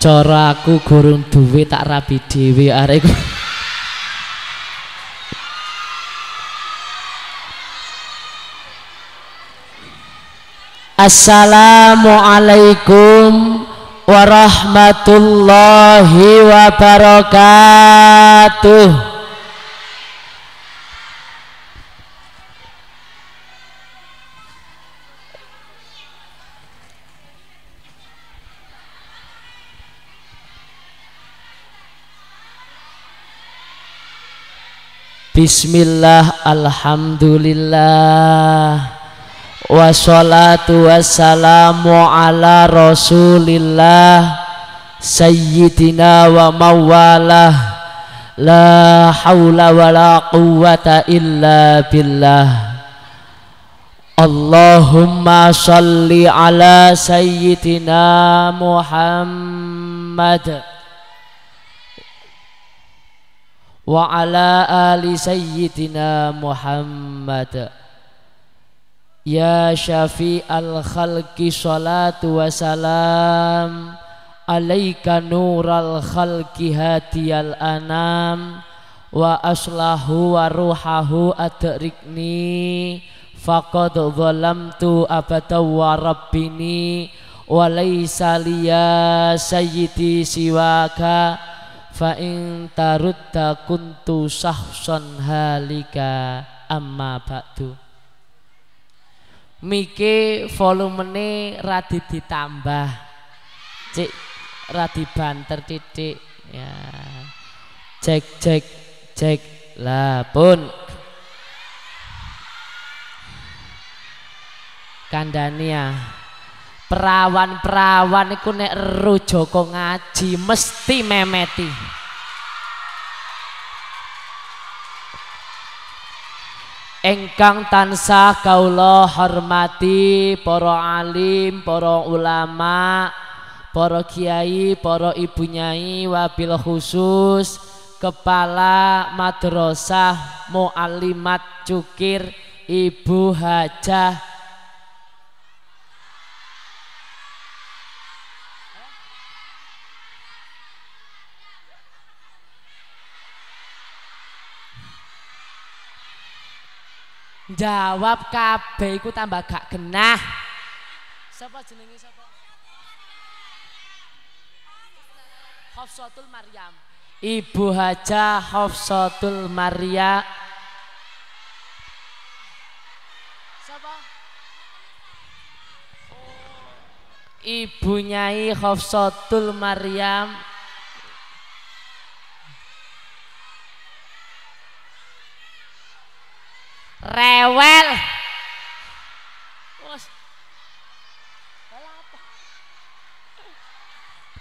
cara aku gurung duwe tak rabi dhewe arek Assalamualaikum warahmatullahi wabarakatuh Bismillah Alhamdulillah. Wassalatu wassalamu ala rasulillah Sayyidina wa mawalah La hawla wa la quwwata illa billah. Allahumma salli ala Sayyidina Muhammad wa ala ali sayyidina Muhammad. Ya syafi al khalqi salatu wa salam. Alaika nural khalqi hadiyal anam. Wa aslahu wa ruhahu adrikni faqad zalamtu abada wa rabbini. Wa laysa liya sayyidi siwaka fa in tarudda kuntu sahson halika amma ba'du. Mike volumene radi ditambah. Cek radi banter titik ya. Cek cek cek. Lah pun. Kandania perawan-perawan iku nek Joko ngaji mesti memeti. Engkang tansah kaula hormati para alim, para ulama, para kiai, para ibu nyai wabil khusus kepala madrasah muallimat cukir Ibu Hajah Jawab kabeh iku tambah gak genah. Sapa jenenge sapa? Hafsatul Maryam. Ibu Haja Hafsatul Maria. Sapa? Ibu Nyai Hafsatul Maryam rewel.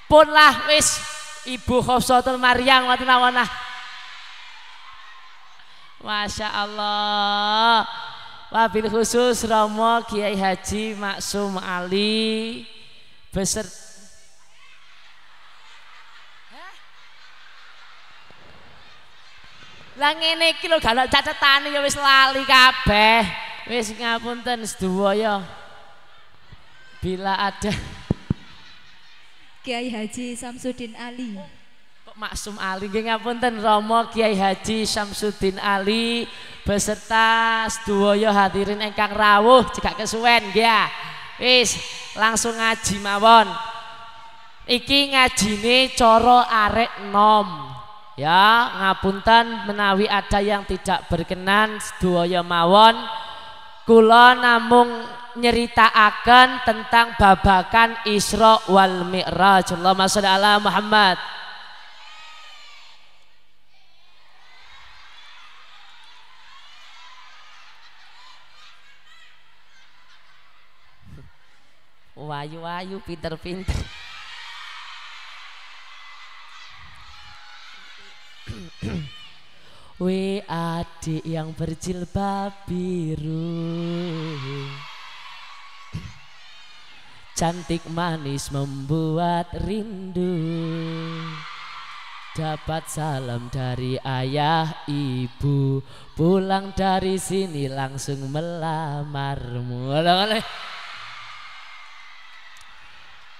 Pun lah wis. Ibu Khofsatul Maryam wonten awanah Masya Allah. Wabil khusus Romo Kiai Haji Maksum Ali beserta Lah ngene iki lho gak cacetane ya wis lali kabeh. Wis ngapunten sedaya. Bila ada Kiai Haji Samsudin Ali. Kok Maksum Ali nggih ngapunten Romo Kiai Haji Samsudin Ali beserta sedaya hadirin ingkang rawuh jika kesuwen nggih. Wis langsung ngaji mawon. Iki ngajine cara arek nom. Ya, ngapunten menawi ada yang tidak berkenan sedaya mawon kula namung nyeritakkan tentang babakan Isra wal Mi'raj. Allahumma sholli ala Muhammad. Wayu-wayu pinter-pinter. We adik yang berjilbab biru. Cantik manis membuat rindu. Dapat salam dari ayah ibu. Pulang dari sini langsung melamarmu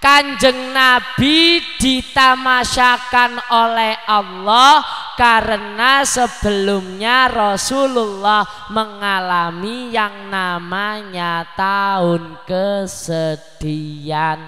Kanjeng Nabi ditamasyakan oleh Allah karena sebelumnya Rasulullah mengalami yang namanya tahun kesedihan.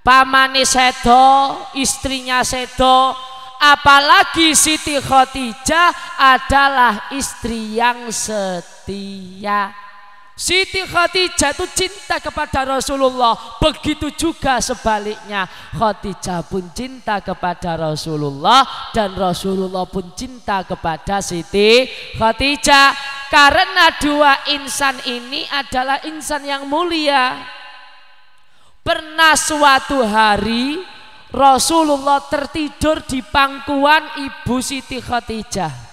Pamani sedo, istrinya sedo, apalagi Siti Khadijah adalah istri yang setia. Siti Khadijah itu cinta kepada Rasulullah. Begitu juga sebaliknya. Khadijah pun cinta kepada Rasulullah. Dan Rasulullah pun cinta kepada Siti Khadijah. Karena dua insan ini adalah insan yang mulia. Pernah suatu hari Rasulullah tertidur di pangkuan ibu Siti Khadijah.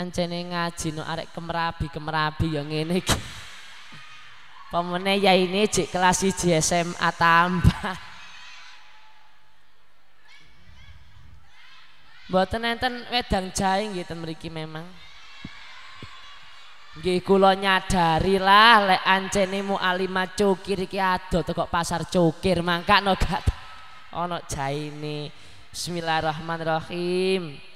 Ancene ngaji no arek kemerabi kemerabi yang ini pemene ya ini cik kelas IJ SMA tambah Mboten enten wedang jahe nggih ten mriki memang. Nggih kula nyadari lah lek ancene mu alima cukir iki ado kok pasar cukir mangkano gak ana jaine. Bismillahirrahmanirrahim.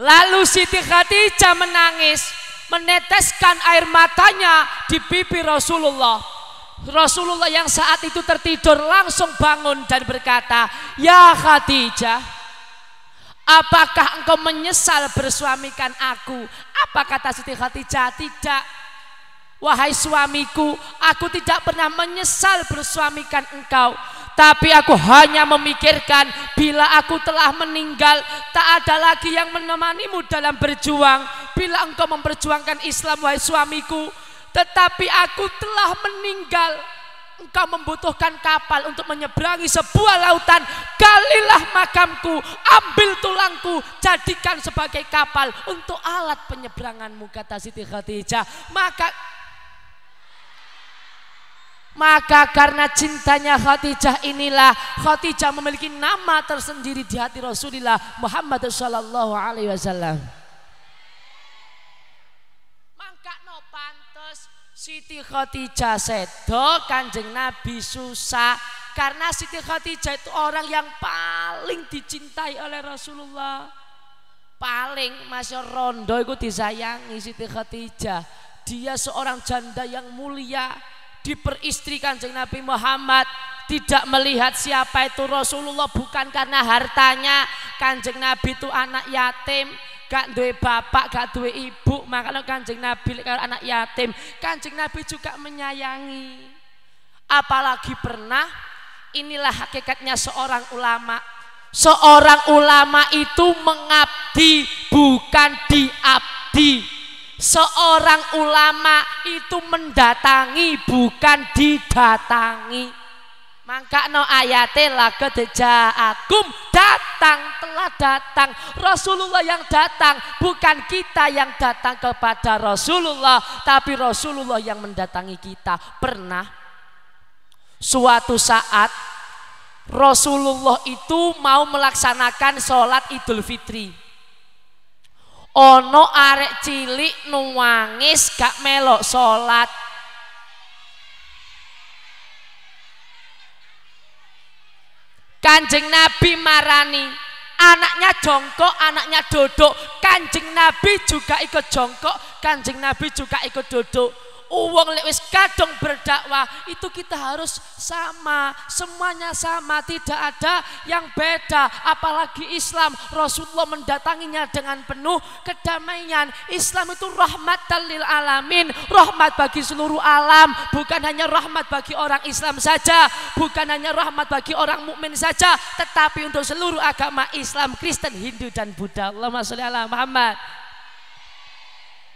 Lalu Siti Khadijah menangis, meneteskan air matanya di pipi Rasulullah. Rasulullah yang saat itu tertidur langsung bangun dan berkata, "Ya Khadijah, apakah engkau menyesal bersuamikan aku?" Apa kata Siti Khadijah? Tidak. Wahai suamiku, aku tidak pernah menyesal bersuamikan engkau. Tapi aku hanya memikirkan bila aku telah meninggal tak ada lagi yang menemanimu dalam berjuang. Bila engkau memperjuangkan Islam wahai suamiku, tetapi aku telah meninggal. Engkau membutuhkan kapal untuk menyeberangi sebuah lautan. Galilah makamku, ambil tulangku, jadikan sebagai kapal untuk alat penyeberanganmu kata Siti Khadijah. Maka maka karena cintanya Khadijah inilah Khadijah memiliki nama tersendiri di hati Rasulullah Muhammad sallallahu alaihi wasallam. Maka no pantes Siti Khadijah sedo Kanjeng Nabi susah karena Siti Khadijah itu orang yang paling dicintai oleh Rasulullah. Paling masih rondo itu disayangi Siti Khadijah. Dia seorang janda yang mulia, diperistrikan kanjeng Nabi Muhammad. Tidak melihat siapa itu Rasulullah bukan karena hartanya. Kanjeng Nabi itu anak yatim. Gak duwe bapak gak duwe ibu. Makanya kanjeng Nabi kalau anak yatim. Kanjeng Nabi juga menyayangi. Apalagi pernah inilah hakikatnya seorang ulama. Seorang ulama itu mengabdi bukan diabdi Seorang ulama itu mendatangi bukan didatangi. Maka no ayate laga datang telah datang. Rasulullah yang datang bukan kita yang datang kepada Rasulullah tapi Rasulullah yang mendatangi kita. Pernah? Suatu saat Rasulullah itu mau melaksanakan sholat Idul Fitri ono arek cilik nuwangis gak melok salat Kanjeng Nabi marani anaknya jongkok, anaknya duduk. Kanjeng Nabi juga ikut jongkok, Kanjeng Nabi juga ikut duduk. Uang lek wis kadung berdakwah itu kita harus sama, semuanya sama, tidak ada yang beda. Apalagi Islam, Rasulullah mendatanginya dengan penuh kedamaian. Islam itu rahmatan lil alamin, rahmat bagi seluruh alam, bukan hanya rahmat bagi orang Islam saja, bukan hanya rahmat bagi orang mukmin saja, tetapi untuk seluruh agama Islam, Kristen, Hindu dan Buddha. Allahumma sholli ala Muhammad.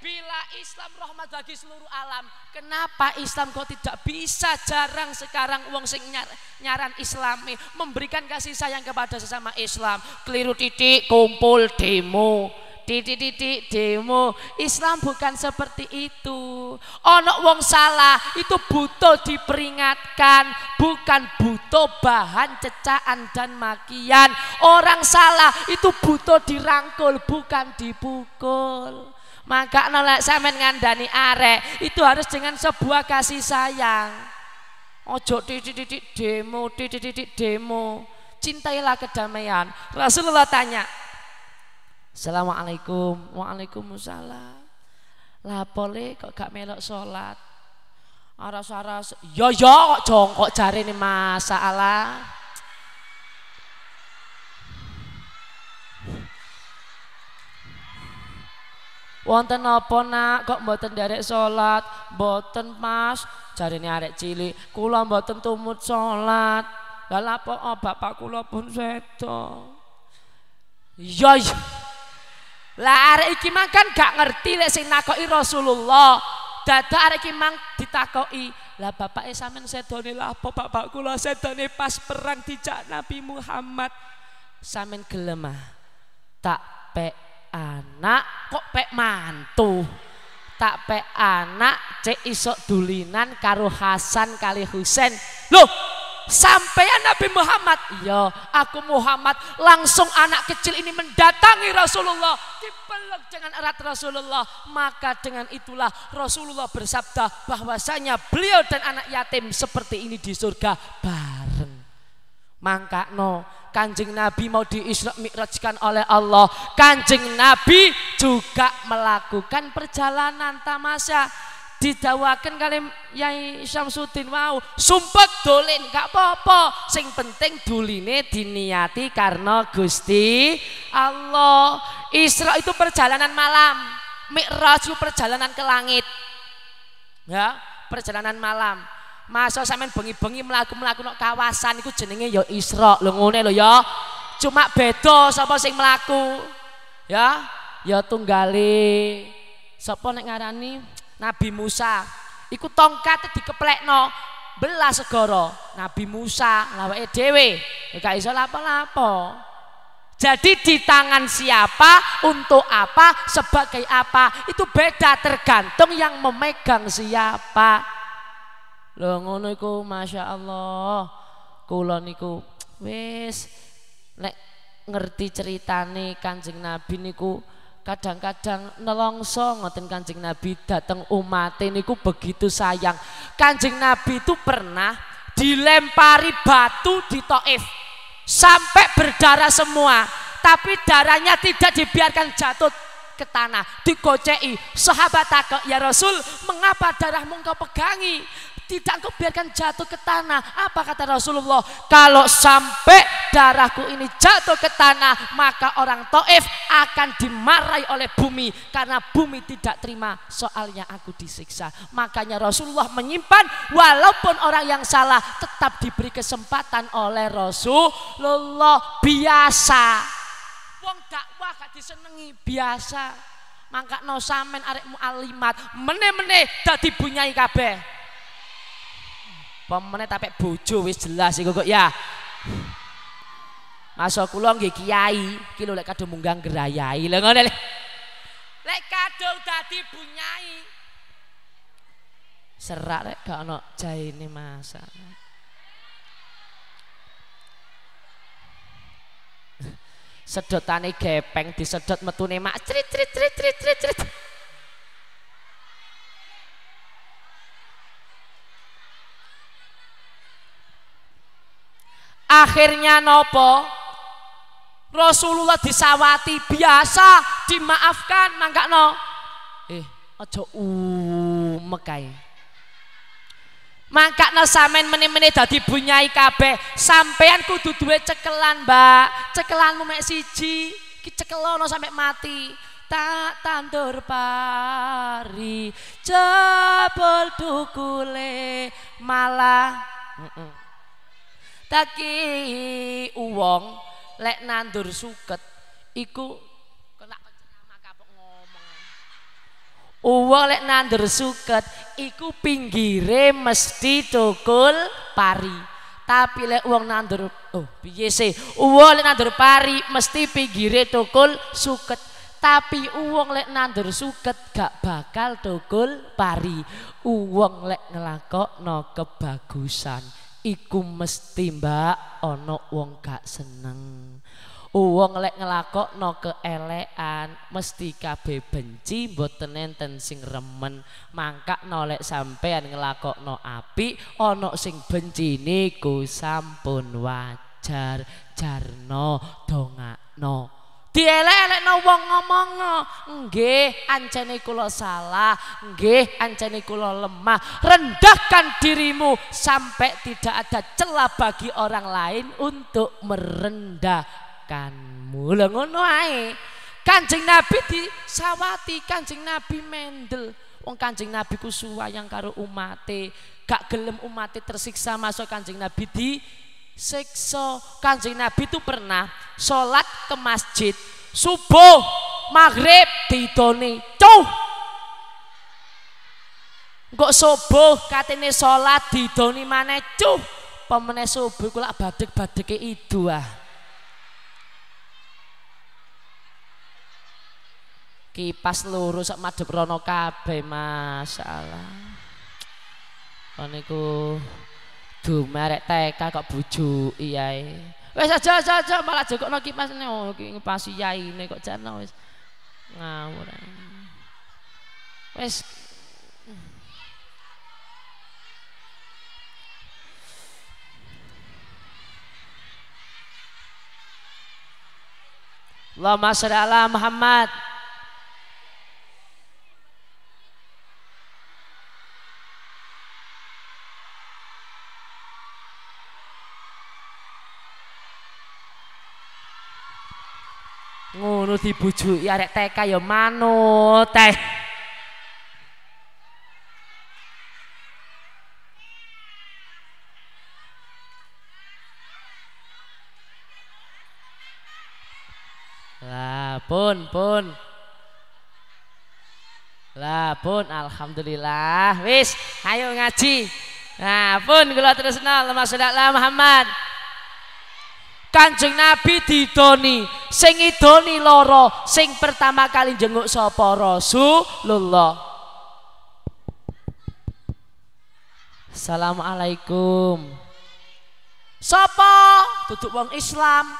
Bila Islam rahmat bagi seluruh alam, kenapa Islam kok tidak bisa jarang sekarang uang sing nyar, nyaran Islami memberikan kasih sayang kepada sesama Islam. Keliru titik kumpul demo. Titik-titik demo. Islam bukan seperti itu. Ono wong salah itu butuh diperingatkan, bukan butuh bahan cecaan dan makian. Orang salah itu butuh dirangkul, bukan dipukul. Maka nolak samen ngandani arek itu harus dengan sebuah kasih sayang. Ojo titik-titik demo, titik-titik demo. Cintailah kedamaian. Rasulullah tanya, Assalamualaikum, Waalaikumsalam. Lapole kok gak melok sholat? Aras-aras, yo yo kok jongkok jari ini masalah. Wonten apa nak kok mboten derek salat? Mboten Mas, jarine arek cilik. Kula mboten tumut salat. Lah apa oh, bapak kula pun sedo. Iya. Lah arek iki makan gak ngerti lek sing nakoki Rasulullah. Dadak arek iki mang ditakoki, lah bapak sampean sedone lah apa bapak kula sedone pas perang dijak Nabi Muhammad. Sampean gelem ah? Tak pek anak kok pek mantu? Tak pek anak cek isok dulinan karo Hasan kali Husain. Loh sampean Nabi Muhammad? Iya aku Muhammad. Langsung anak kecil ini mendatangi Rasulullah. Dipeluk dengan erat Rasulullah. Maka dengan itulah Rasulullah bersabda bahwasanya beliau dan anak yatim seperti ini di surga bareng. Mangka no kanjeng Nabi mau diisra mi'rajkan oleh Allah. Kanjeng Nabi juga melakukan perjalanan tamasya. Didawakan kali Yai Syamsuddin mau sumpah dolin gak apa-apa. Sing penting duline diniati karena Gusti Allah. Isra itu perjalanan malam Mi'raj itu perjalanan ke langit. Ya perjalanan malam Masa sampean bengi-bengi mlaku-mlaku nang kawasan iku jenenge ya Isra. Lho ngene lho ya. Cuma beda sapa sing mlaku. Ya, ya tunggale sapa nek ngarani Nabi Musa. Iku tongkat dikeplekno belah segara Nabi Musa lawake dhewe. Gak iso lapo-lapo. Jadi di tangan siapa, untuk apa, sebagai apa, itu beda tergantung yang memegang siapa. Lho ngono iku masyaallah. Kula niku wis nek ngerti ceritane Kanjeng Nabi niku kadang-kadang nelongso ngoten Kanjeng Nabi dateng umat niku begitu sayang. Kanjeng Nabi itu pernah dilempari batu di Taif sampai berdarah semua, tapi darahnya tidak dibiarkan jatuh ke tanah, digocei. Sahabat takut, "Ya Rasul, mengapa darahmu engkau pegangi?" Tidak kau biarkan jatuh ke tanah. Apa kata Rasulullah? Kalau sampai darahku ini jatuh ke tanah, maka orang Taif akan dimarahi oleh bumi karena bumi tidak terima soalnya aku disiksa. Makanya Rasulullah menyimpan walaupun orang yang salah tetap diberi kesempatan oleh Rasulullah biasa. Wong dakwah gak disenengi biasa. Mangka no samen arek alimat mene-mene dadi bunyai kabeh. Pemene tapi bojo wis jelas iku kok ya. Masa kula nggih kiai, iki lho lek kadung munggang gerayai. Lha ngene lek. Lek kadung dadi bunyai. Serak lek gak ono jaine masa. Sedotane gepeng disedot metune mak crit crit crit crit crit. crit. Akhirnya nopo? Rasulullah disawati biasa dimaafkan mangga no. Eh, aja Sumek kae. Mangkakno sampean meneh-meneh dadi bunyai kabeh. Sampean kudu duwe cekelan, Mbak. Cekelanmu mek siji, ki cekelono sampe mati. Tak tandur pari, jebol dukule malah. Mm Taki uwong lek nandur suket iku Uwong lek nandur suket iku pinggire mesti tukul pari. Tapi lek uang nandur oh piye sih? Uwong lek nandur pari mesti pinggire tukul suket. Tapi uang lek nandur suket gak bakal tukul pari. Uwong lek ngelakokno kebagusan iku mesti mbak ono wong gak seneng. Uwong lek ngelakokno keelekan mesti kabeh benci mboten enten sing remen. Mangkak nolek sampean ngelakokno api ana sing benci niku sampun wajar. Jarno dongakno. Dielek-elekno wong ngomong nggih ancene kula salah, nggih ancene kula lemah. Rendahkan dirimu sampai tidak ada celah bagi orang lain untuk merendah makanmu. Lah ngono ae. Kanjeng Nabi disawati, Kanjeng Nabi mendel. Wong Kanjeng Nabi ku suwayang karo umate, gak gelem umate tersiksa masuk Kanjeng Nabi di siksa. Kanjeng Nabi itu pernah sholat ke masjid subuh, maghrib didoni, cuh. Kok subuh katene sholat didoni mana cuh. Pemene subuh kula badek-badeke itu ah. kipas luru sak madhep rono kabeh masalah niku dumerek TK kok bujuk iyae wis aja aja aja malah jokokno kipas oh kipas yaine kok jarno wis ngawur. Wis Allahumma sholli ala Muhammad ngono dibujuki arek TK ya manut teh lah pun pun. Lah pun alhamdulillah. Wis ayo ngaji. Nah pun kula terus nol Mas Muhammad Kanjeng Nabi didoni, sing idoni loro, sing pertama kali jenguk sapa Rasulullah. Assalamualaikum. Sapa? Duduk wong Islam.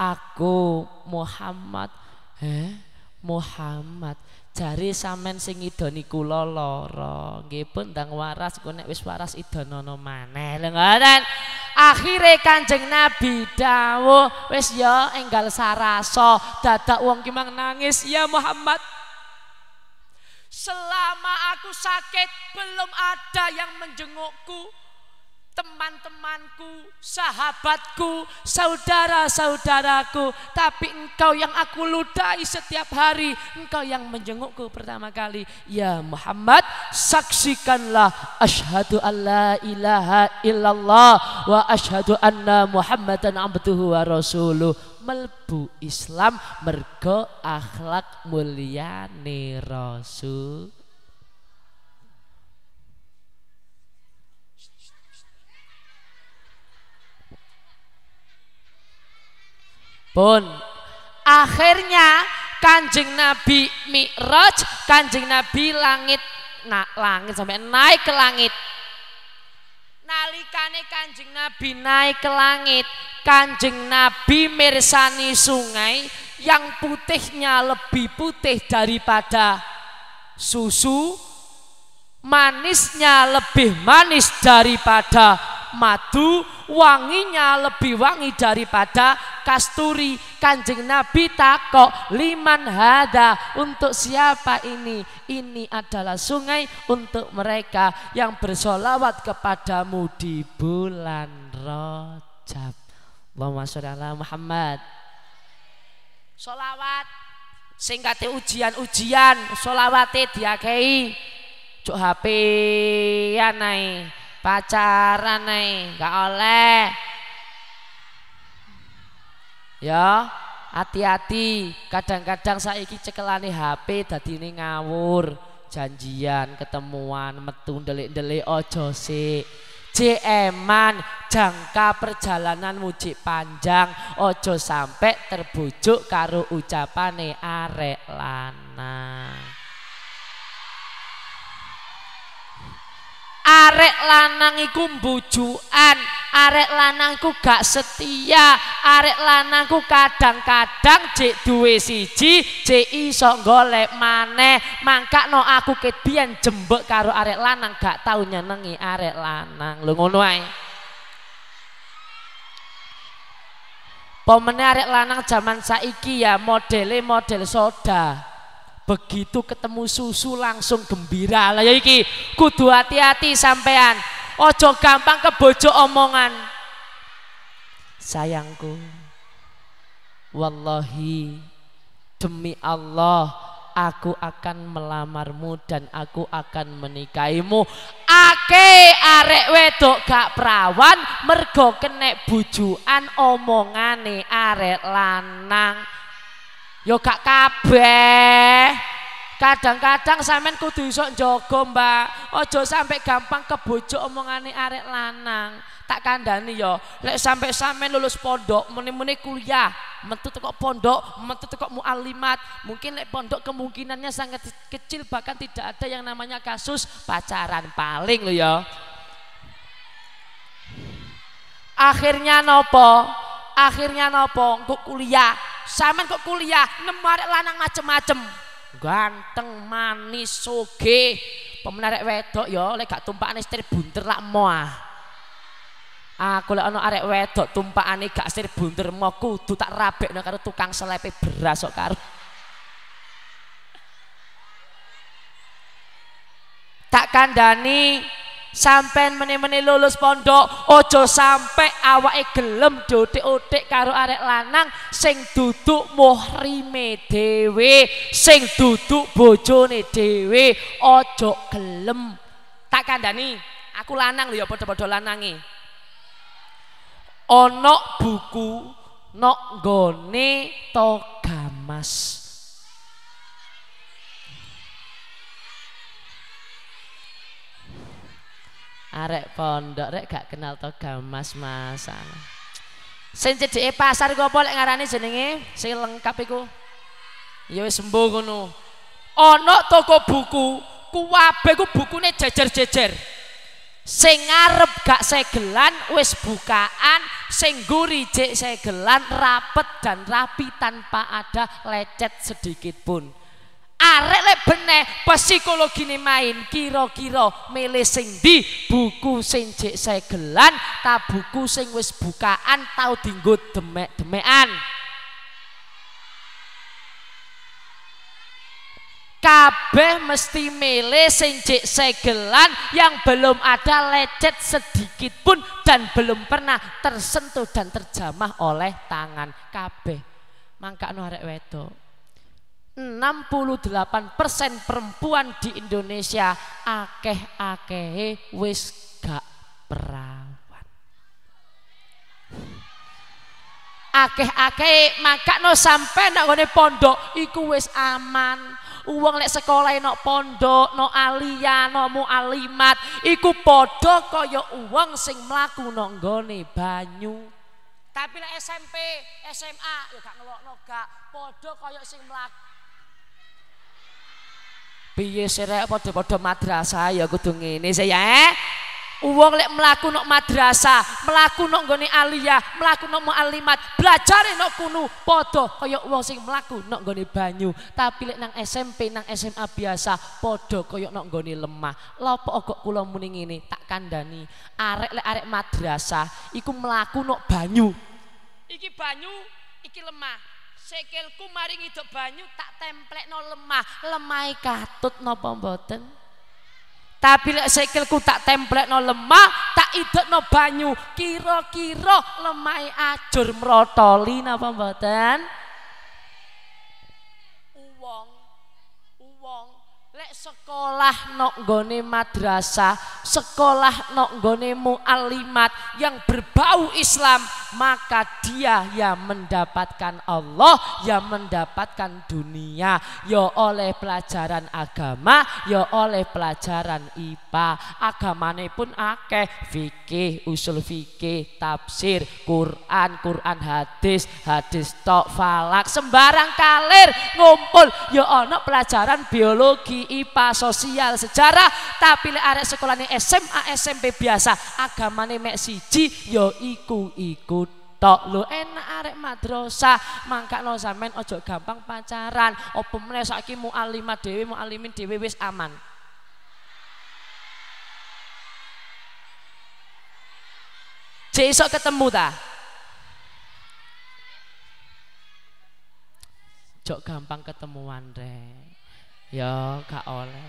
Aku Muhammad. Eh, Muhammad. Jari sampean sing idoni kula lara. Nggih pun ndang waras kok nek wis waras idonono maneh. Lha ngoten. Akhire Kanjeng Nabi dawuh wis ya enggal sarasa dadak wong ki nangis ya Muhammad. Selama aku sakit belum ada yang menjengukku teman-temanku, sahabatku, saudara-saudaraku, tapi engkau yang aku ludahi setiap hari, engkau yang menjengukku pertama kali. Ya Muhammad, saksikanlah asyhadu alla ilaha illallah wa asyhadu anna Muhammadan abduhu wa rasuluh. Melbu Islam mergo akhlak mulyane Rasul. Pun akhirnya Kanjeng Nabi Mi'raj, Kanjeng Nabi langit nah, langit sampai naik ke langit. Nalikane Kanjeng Nabi naik ke langit, Kanjeng Nabi mersani sungai yang putihnya lebih putih daripada susu, manisnya lebih manis daripada madu, wanginya lebih wangi daripada kasturi. Kanjeng Nabi takok liman hada untuk siapa ini? ini adalah sungai untuk mereka yang bersolawat kepadamu di bulan Rajab. Allahumma sholli ala Muhammad. Solawat sing kate ujian-ujian, solawate diakei. Cuk HP anai, pacaran nae, gak oleh. Ya, hati-hati. Kadang-kadang saiki cekelane HP dadine ngawur. Janjian ketemuan metu ndelik-ndelik ojo sik. Jeman jangka perjalanan muji panjang. Ojo sampai terbujuk karo ucapane arek lanang arek lanang iku mbujukan arek lanang iku gak setia arek lanang iku kadang-kadang jek duwe siji jek iso golek maneh. Mangkakno aku ket biyen jembek karo arek lanang gak tau nyenengi arek lanang. Lho ngono ae. Pemene arek lanang zaman saiki ya modele model soda begitu ketemu susu langsung gembira. Lah ya iki kudu hati-hati sampean. Ojo gampang kebojo omongan. Sayangku wallahi demi Allah aku akan melamarmu dan aku akan menikahimu. Ake arek wedok gak perawan mergo kenek bujuan omongane arek lanang Yo gak kabeh. Kadang-kadang sampean kudu iso njaga, Mbak. Aja sampai gampang kebojo omongane arek lanang. Tak kandhani yo, lek sampai sampean lulus pondok, muni-muni kuliah, metu teko pondok, metu teko mualimat, mungkin lek pondok kemungkinannya sangat kecil bahkan tidak ada yang namanya kasus pacaran paling lo ya. Akhirnya nopo? Akhirnya nopo? Kok kuliah, Saman kok kuliah nemu arek lanang macem-macem. Ganteng, manis, soge. Pemenarek wedok ya lek gak tumpakane setir bunter lak moah. Aku lek ana arek wedok tumpakane gak setir bunter mo kudu tak rabekno karo tukang selepe beras kok karo. Tak kandani sampai meni-meni lulus pondok ojo sampai awake gelem dotik-otik karo arek lanang sing duduk muhrime dhewe sing duduk bojone dhewe ojo gelem. Tak kandani aku lanang lho ya padha-padha lanange. Ana buku nok gone togamas arek pondok rek gak kenal to gamas masan sing cedheke pasar iku apa lek ngarani jenenge? Sing lengkap iku. Ya wis sembuh ngono. Ana toko buku kuwabe ku bukune jejer-jejer. Sing ngarep gak segelan wis bukaan. Sing guri jek segelan rapet dan rapi tanpa ada lecet sedikit pun arek lek beneh psikologine main kira-kira milih sing di buku sing jek segelan ta buku sing wis bukaan tau dinggo demek-demekan. Kabeh mesti milih sing jek segelan yang belum ada lecet sedikit pun dan belum pernah tersentuh dan terjamah oleh tangan. Kabeh. Mangka arek wedok 68% perempuan di Indonesia akeh-akeh wis gak perawan. Akeh-akeh makakno sampai nak ngene pondok iku wis aman. Uang lek sekolah nok pondok, nok alia, nok mualimat, iku podo kaya uang sing mlaku nok banyu. Tapi lek SMP, SMA ya gak ngelokno gak podo kaya sing mlaku Piye serek padha-padha madrasah ya kudu ngene saya eh. Uang lek melaku nok madrasah, melaku nok goni aliyah, melaku nok mualimat, belajar nok kunu podo kaya uang sing melaku nok goni banyu. Tapi lek nang SMP, nang SMA biasa, podo kaya nok goni lemah. Lopo kok kula muni ngene, tak kandani. Arek lek arek madrasah, iku melaku nok banyu. Iki banyu, iki lemah. Sikilku maring iduk banyu tak templekno lemah. Lemah katut napa mboten? Tapi lek sikilku tak templekno lemah tak idukno banyu kira-kira lemah ajur mrotoli napa mboten sekolah nok gone madrasah, sekolah nok gone mualimat yang berbau Islam, maka dia yang mendapatkan Allah, yang mendapatkan dunia, ya oleh pelajaran agama, ya oleh pelajaran IPA. Agamane pun akeh, fikih, usul fikih, tafsir, Quran, Quran hadis, hadis tok falak, sembarang kalir ngumpul, ya ana pelajaran biologi IPA sosial sejarah tapi lek arek SMA SMP biasa agamane mek siji yo ya iku iku tok lu enak arek madrasah mangkakno sampean ojo gampang pacaran opo meneh saiki mualimat dhewe mualimin dhewe wis aman Cek ketemu ta? Jok gampang ketemuan deh. Ya gak oleh.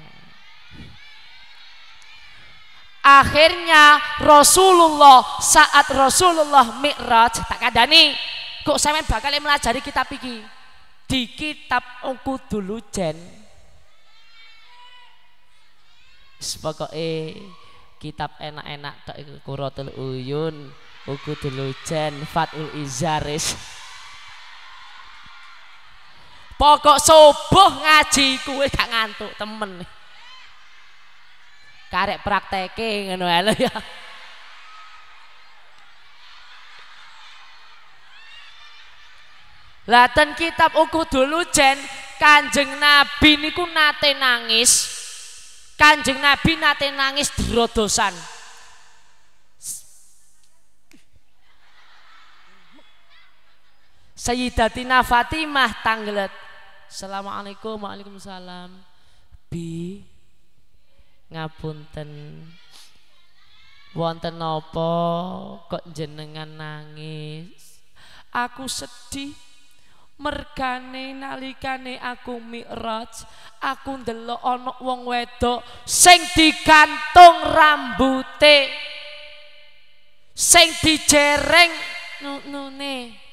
Akhirnya Rasulullah saat Rasulullah Mi'raj tak kandani kok sampean bakal melajari kitab iki? Di kitab dulu Jen. Pokoke kitab enak-enak tak Quratul Uyun dulu Jen Fatul Izaris Pokok subuh ngaji kuwe gak ngantuk temen. Karek prakteke ngono ya. Laten kitab uku dulu jen Kanjeng Nabi niku nate nangis. Kanjeng Nabi nate nangis drodosan. Sayyidatina Fatimah tanglet Assalamualaikum Waalaikumsalam. Bi Ngapunten. Wonten nopo kok jenengan nangis? Aku sedih. Mergane nalikane aku mi'raj. Aku ndelok ana wong wedok sing digantung rambute. Sing dijereng nune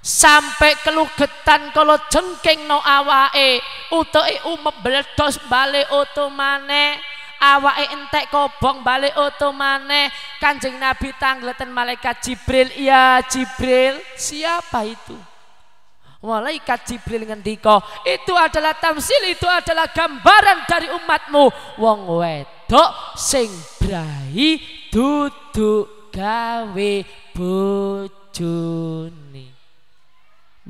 sampai kelugetan kalau jengking no awae utuke umep bledos balik otomane awae entek kobong balik otomane kanjeng nabi tanggletan malaikat jibril ya jibril siapa itu Malaikat Jibril ngendika, itu adalah tamsil, itu adalah gambaran dari umatmu. Wong wedok sing brai duduk gawe bojone.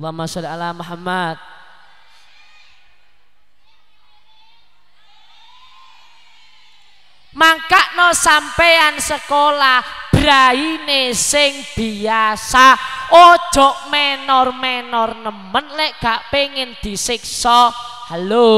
Allahumma sholli ala Muhammad. Mangkakno sampean sekolah braine sing biasa ojo menor-menor nemen lek gak pengen disiksa halo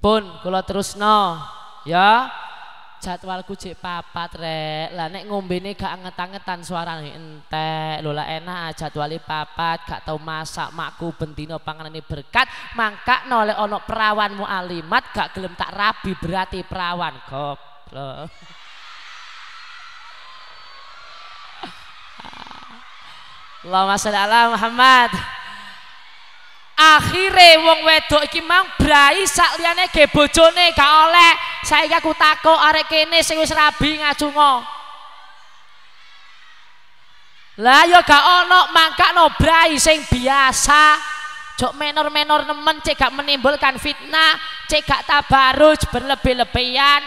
Pun kula terusno ya. Jadwalku cek papat rek. Lah nek ngombene gak anget-angetan suarane entek. Lho lah enak jadwale papat, gak tau masak makku bentino panganane berkat, mangka nolek ono perawan alimat gak gelem tak rabi berarti perawan goblok. Allahumma sholli ala Muhammad akhire wong wedok iki mang brai sak liyane ge bojone gak oleh. Saiki aku takok arek kene sing wis rabi ngajungo lah ya gak ono mangkakno brai sing biasa. Jok menor-menor nemen cek gak menimbulkan fitnah cek gak tabarus berlebih-lebihan.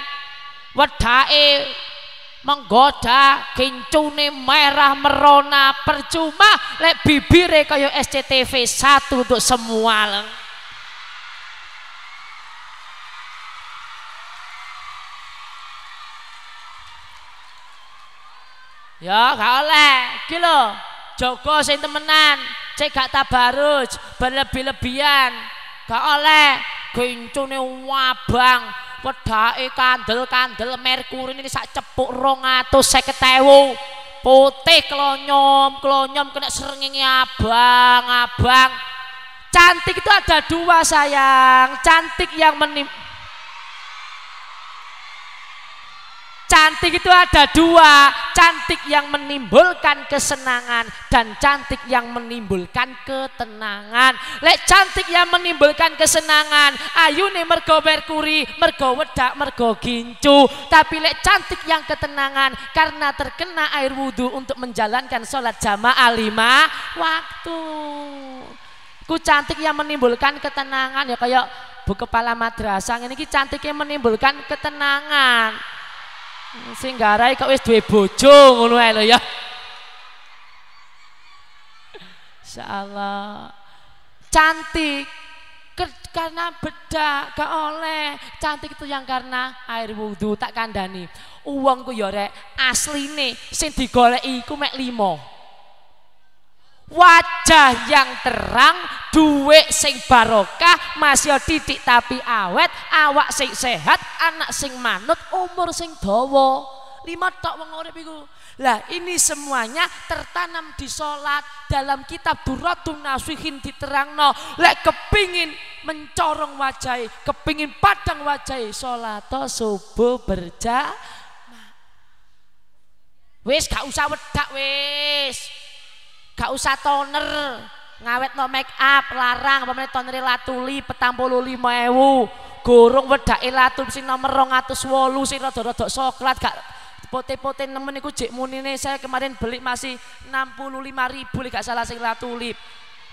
Wedake menggoda kincune merah merona percuma lek bibire kaya SCTV satu untuk semua Ya gak oleh, iki lho. Joko sing temenan, cek gak tabarus, berlebih-lebihan. Gak oleh, gincune wabang, wedake kandel-kandel merkuri ini sak cepuk 250.000. Putih klonyom, klonyom kena srengenge abang-abang. Cantik itu ada dua sayang, cantik yang menim Cantik itu ada dua, cantik yang menimbulkan kesenangan dan cantik yang menimbulkan ketenangan. Lek cantik yang menimbulkan kesenangan, ayu nih mergo merkuri, mergo wedak, mergo gincu. Tapi lek cantik yang ketenangan karena terkena air wudhu untuk menjalankan sholat jamaah lima waktu. Ku cantik yang menimbulkan ketenangan ya kayak bu kepala madrasah ini cantiknya menimbulkan ketenangan sing garai kok wis duwe bojo ngono ae lho ya. Insyaallah. Cantik. Karena bedak gak oleh. Cantik itu yang karena air wudhu tak kandani uangku ya rek asline. Sing digoleki iku mek limo wajah yang terang duit sing barokah masih titik tapi awet awak sing sehat anak sing manut umur sing dawa. Lima tok wong urip iku. Lah ini semuanya tertanam di sholat dalam kitab Duratun Nasihin diterangno. Lek kepingin mencorong wajah kepingin padang wajah sholat subuh berja wis gak usah wedak wis gak usah toner. Ngawet no make up larang. Pemain toner latuli petang puluh lima ewu. Gorong wedak latul si nomor rong atus wolu si rodok-rodok soklat. Gak pote-pote nemen iku jek munine. Saya kemarin beli masih 65 ribu gak salah sing latulip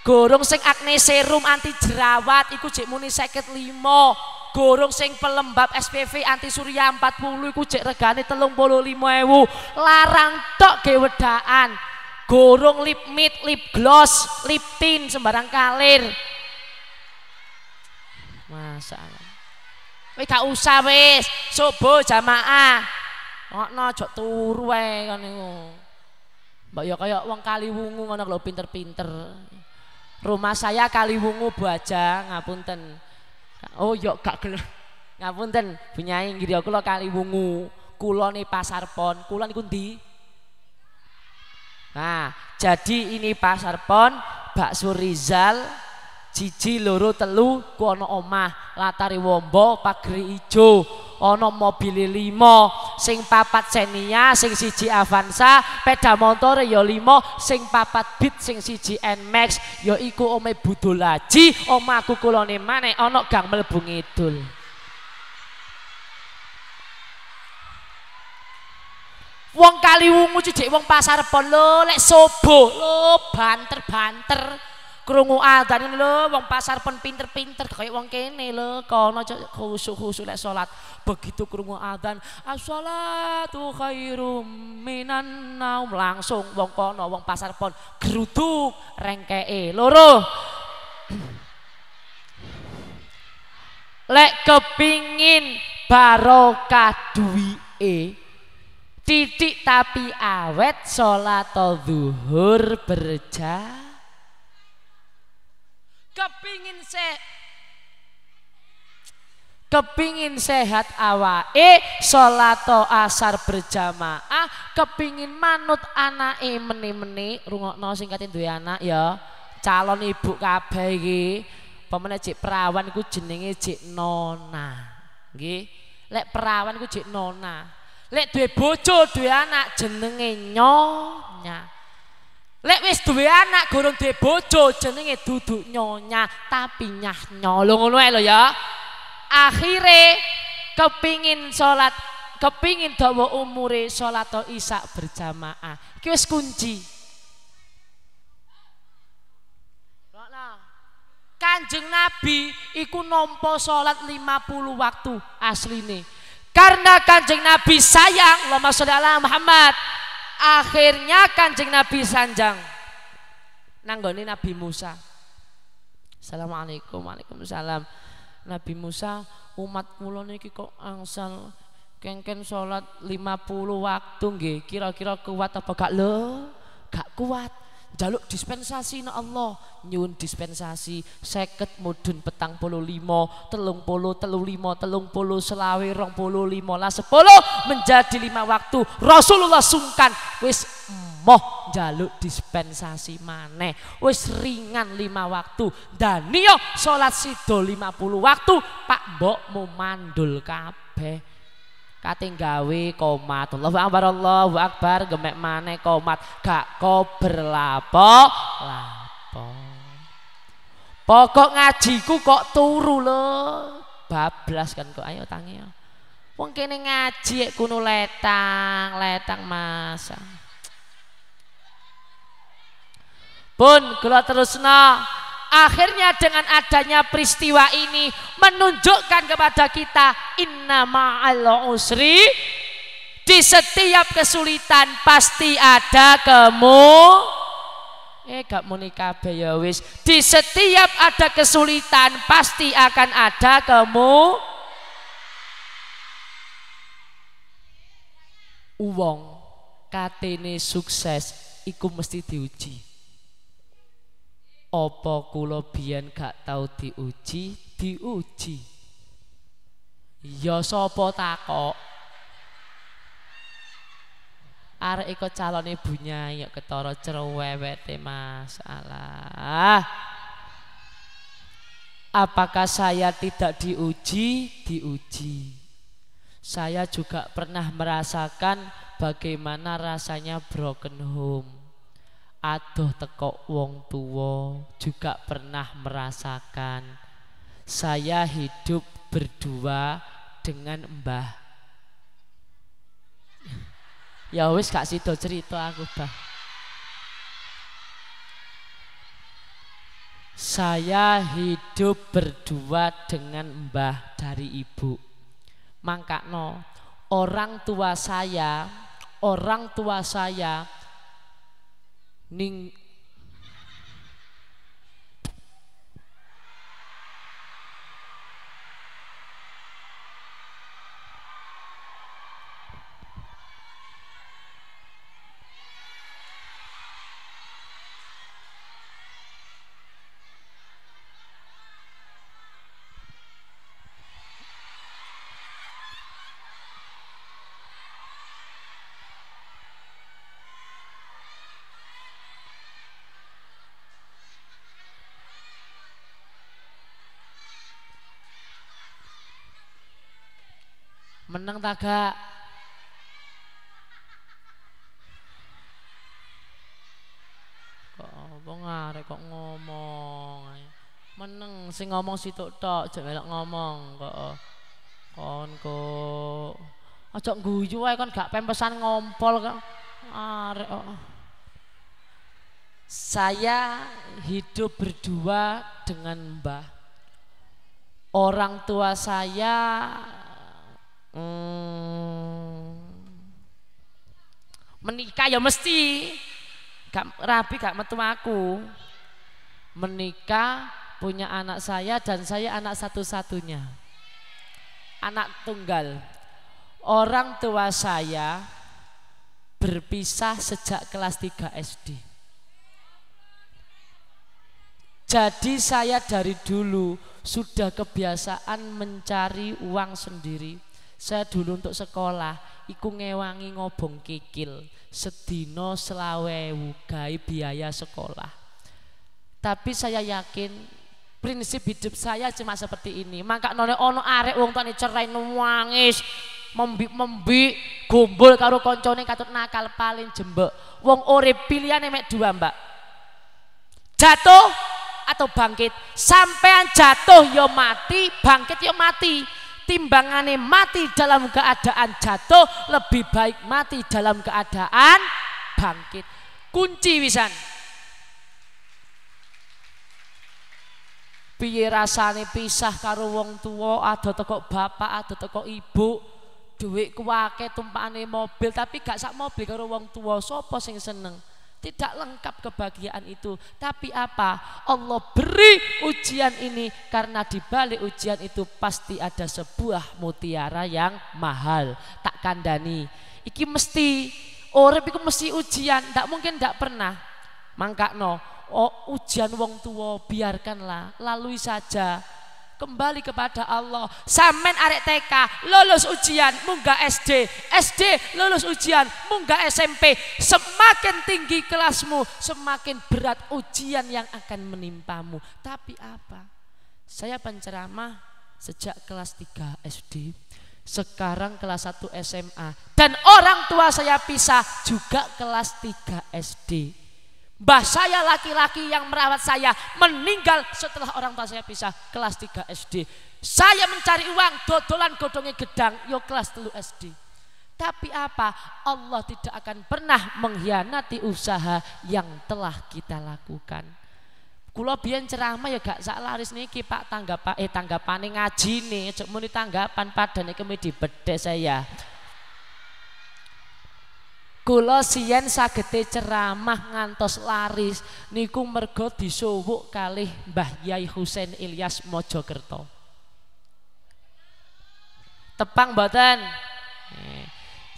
gorong sing acne serum anti jerawat iku jek muni seket limo gorong sing pelembab SPV anti surya 40 iku jek regane telung puluh lima ewu. Larang tok ge wedaan gorong lip mid, lip gloss, lip tint sembarang kalir. Masalah. Wis gak usah wis, subuh jamaah. Ngono aja turu wae kan niku. Mbak ya kaya wong Kaliwungu ngono lho pinter-pinter. Rumah saya Kaliwungu Bu aja, ngapunten. Oh yo gak gelem. Ngapunten, Bu Nyai nggih kula Kaliwungu. Kula ni Pasar Pon. Kula niku ndi? Nah, jadi ini pasar pon, bakso Rizal, Cici loro telu ku ana omah, latari wombo, pagri ijo, ana mobil limo, sing papat Xenia, sing siji Avanza, peda motor ya limo, sing papat Beat, sing siji Nmax, ya iku ome budul laji, omahku kulone maneh ana gang mlebu ngidul. Wong Kaliwungu cicik wong pasar lho lek sobo lho banter-banter. Krungu adzan lho wong pasar pon pinter-pinter kaya wong kene lho kono khusuk-khusuk lek salat begitu krungu adzan as-salatu khairum minan naum. Langsung wong kono wong pasar pon geruduk rengkeke loro. Lek kepingin barokah duwike titik tapi awet sholat zuhur berjam kepingin se kepingin sehat awae sholat asar berjamaah. Kepingin manut anak meni-meni rungokno singkatin duwe anak ya. Calon ibu kabeh iki. Cek perawan iku jenenge cek nona nggih. Lek perawan iku cek nona Lek duwe bojo, duwe anak jenenge nyonya. Lek wis duwe anak gorong duwe bojo jenenge duduk nyonya tapi nyah nyolong ngono ae lho ya. Akhire kepingin salat kepingin dawa umure salat isya berjamaah. Iki wis kunci. Kanjeng Nabi iku nampa salat 50 waktu asline. Karena kanjeng Nabi sayang, Allahumma sholli ala Muhammad. Akhirnya kanjeng Nabi sanjang. Nanggoni Nabi Musa. Assalamualaikum, Waalaikumsalam. Nabi Musa, umat kula niki kok angsal kengken salat 50 waktu nggih. Kira-kira kuat apa gak lho? Gak kuat jaluk dispensasi na Allah. Nyun dispensasi. Seket mudun petang puluh limo telung puluh telung limo telung puluh selawe rong puluh limo lah sepuluh menjadi lima waktu. Rasulullah sungkan. Wis moh jaluk dispensasi maneh. Wis ringan lima waktu. Dan niyo sholat sido lima puluh waktu. Pak mbok mau mandul kabeh Kating gawe komat. Allahu akbar Allahu akbar gemek maneh komat. Gak kober lapo lapo. Pokok ngajiku kok turu lho. Bablas kan kok ayo tangi. Wong kene ngaji kuno letang, letang masa. Pun kula terusna Akhirnya dengan adanya peristiwa ini menunjukkan kepada kita inna ma'al usri. Di setiap kesulitan pasti ada kemu eh gak muni kabeh ya wis. Di setiap ada kesulitan pasti akan ada kemu uwong katene sukses iku mesti diuji apa kula biyen gak tau diuji, diuji. Ya sapa takok? Arek iko calon ibu nyai ketara cerewete masalah. Apakah saya tidak diuji? Diuji. Saya juga pernah merasakan bagaimana rasanya broken home aduh teko wong tua juga pernah merasakan saya hidup berdua dengan mbah. Ya wis gak sido cerita aku bah saya hidup berdua dengan mbah dari ibu. Mangkakno orang tua saya orang tua saya 宁 Menang tak gak? Kok apa ngarek kok ngomong. Meneng sing ngomong situ tok, jek melok ngomong kok. Kon kok aja guyu ae kon gak pempesan ngompol kok. Arek kok. Saya hidup berdua dengan Mbah. Orang tua saya Hmm. Menikah ya mesti gak rapi gak metu aku. Menikah punya anak saya dan saya anak satu-satunya. Anak tunggal. Orang tua saya berpisah sejak kelas 3 SD. Jadi saya dari dulu sudah kebiasaan mencari uang sendiri saya dulu untuk sekolah iku ngewangi ngobong kikil sedino selawewu gai biaya sekolah. Tapi saya yakin prinsip hidup saya cuma seperti ini. Maka none ono arek wong tani cerai nangis membi membi gombol karo koncone katut nakal paling jembek. Wong urip pilihan mek dua, Mbak. Jatuh atau bangkit. Sampean jatuh yo mati, bangkit yo mati timbangane mati dalam keadaan jatuh lebih baik mati dalam keadaan bangkit. Kunci wisan. Piye rasane pisah karo wong tua ada teko bapak ada teko ibu. Duit kuwake tumpakane mobil tapi gak sak mobil karo wong tua sapa sing seneng tidak lengkap kebahagiaan itu. Tapi apa? Allah beri ujian ini karena di balik ujian itu pasti ada sebuah mutiara yang mahal. Tak kandani. Iki mesti orang itu mesti ujian. Tidak mungkin tidak pernah. Mangka no oh, ujian wong tua biarkanlah. Lalui saja kembali kepada Allah. Samen arek TK lulus ujian munggah SD, SD lulus ujian munggah SMP. Semakin tinggi kelasmu, semakin berat ujian yang akan menimpamu. Tapi apa? Saya penceramah sejak kelas 3 SD. Sekarang kelas 1 SMA dan orang tua saya pisah juga kelas 3 SD. Mbah saya laki-laki yang merawat saya meninggal setelah orang tua saya pisah kelas 3 SD. Saya mencari uang dodolan godongnya gedang yo kelas 3 SD. Tapi apa? Allah tidak akan pernah mengkhianati usaha yang telah kita lakukan. Kulo biyen ceramah ya gak sak laris niki Pak tanggapan eh tanggapane ngaji nih, cek muni tanggapan padane kemi dibedhe saya. Kula siyen sagete ceramah ngantos laris niku mergo disuwuk kalih Mbah Yai Husain Ilyas Mojokerto. Tepang mboten? Eh,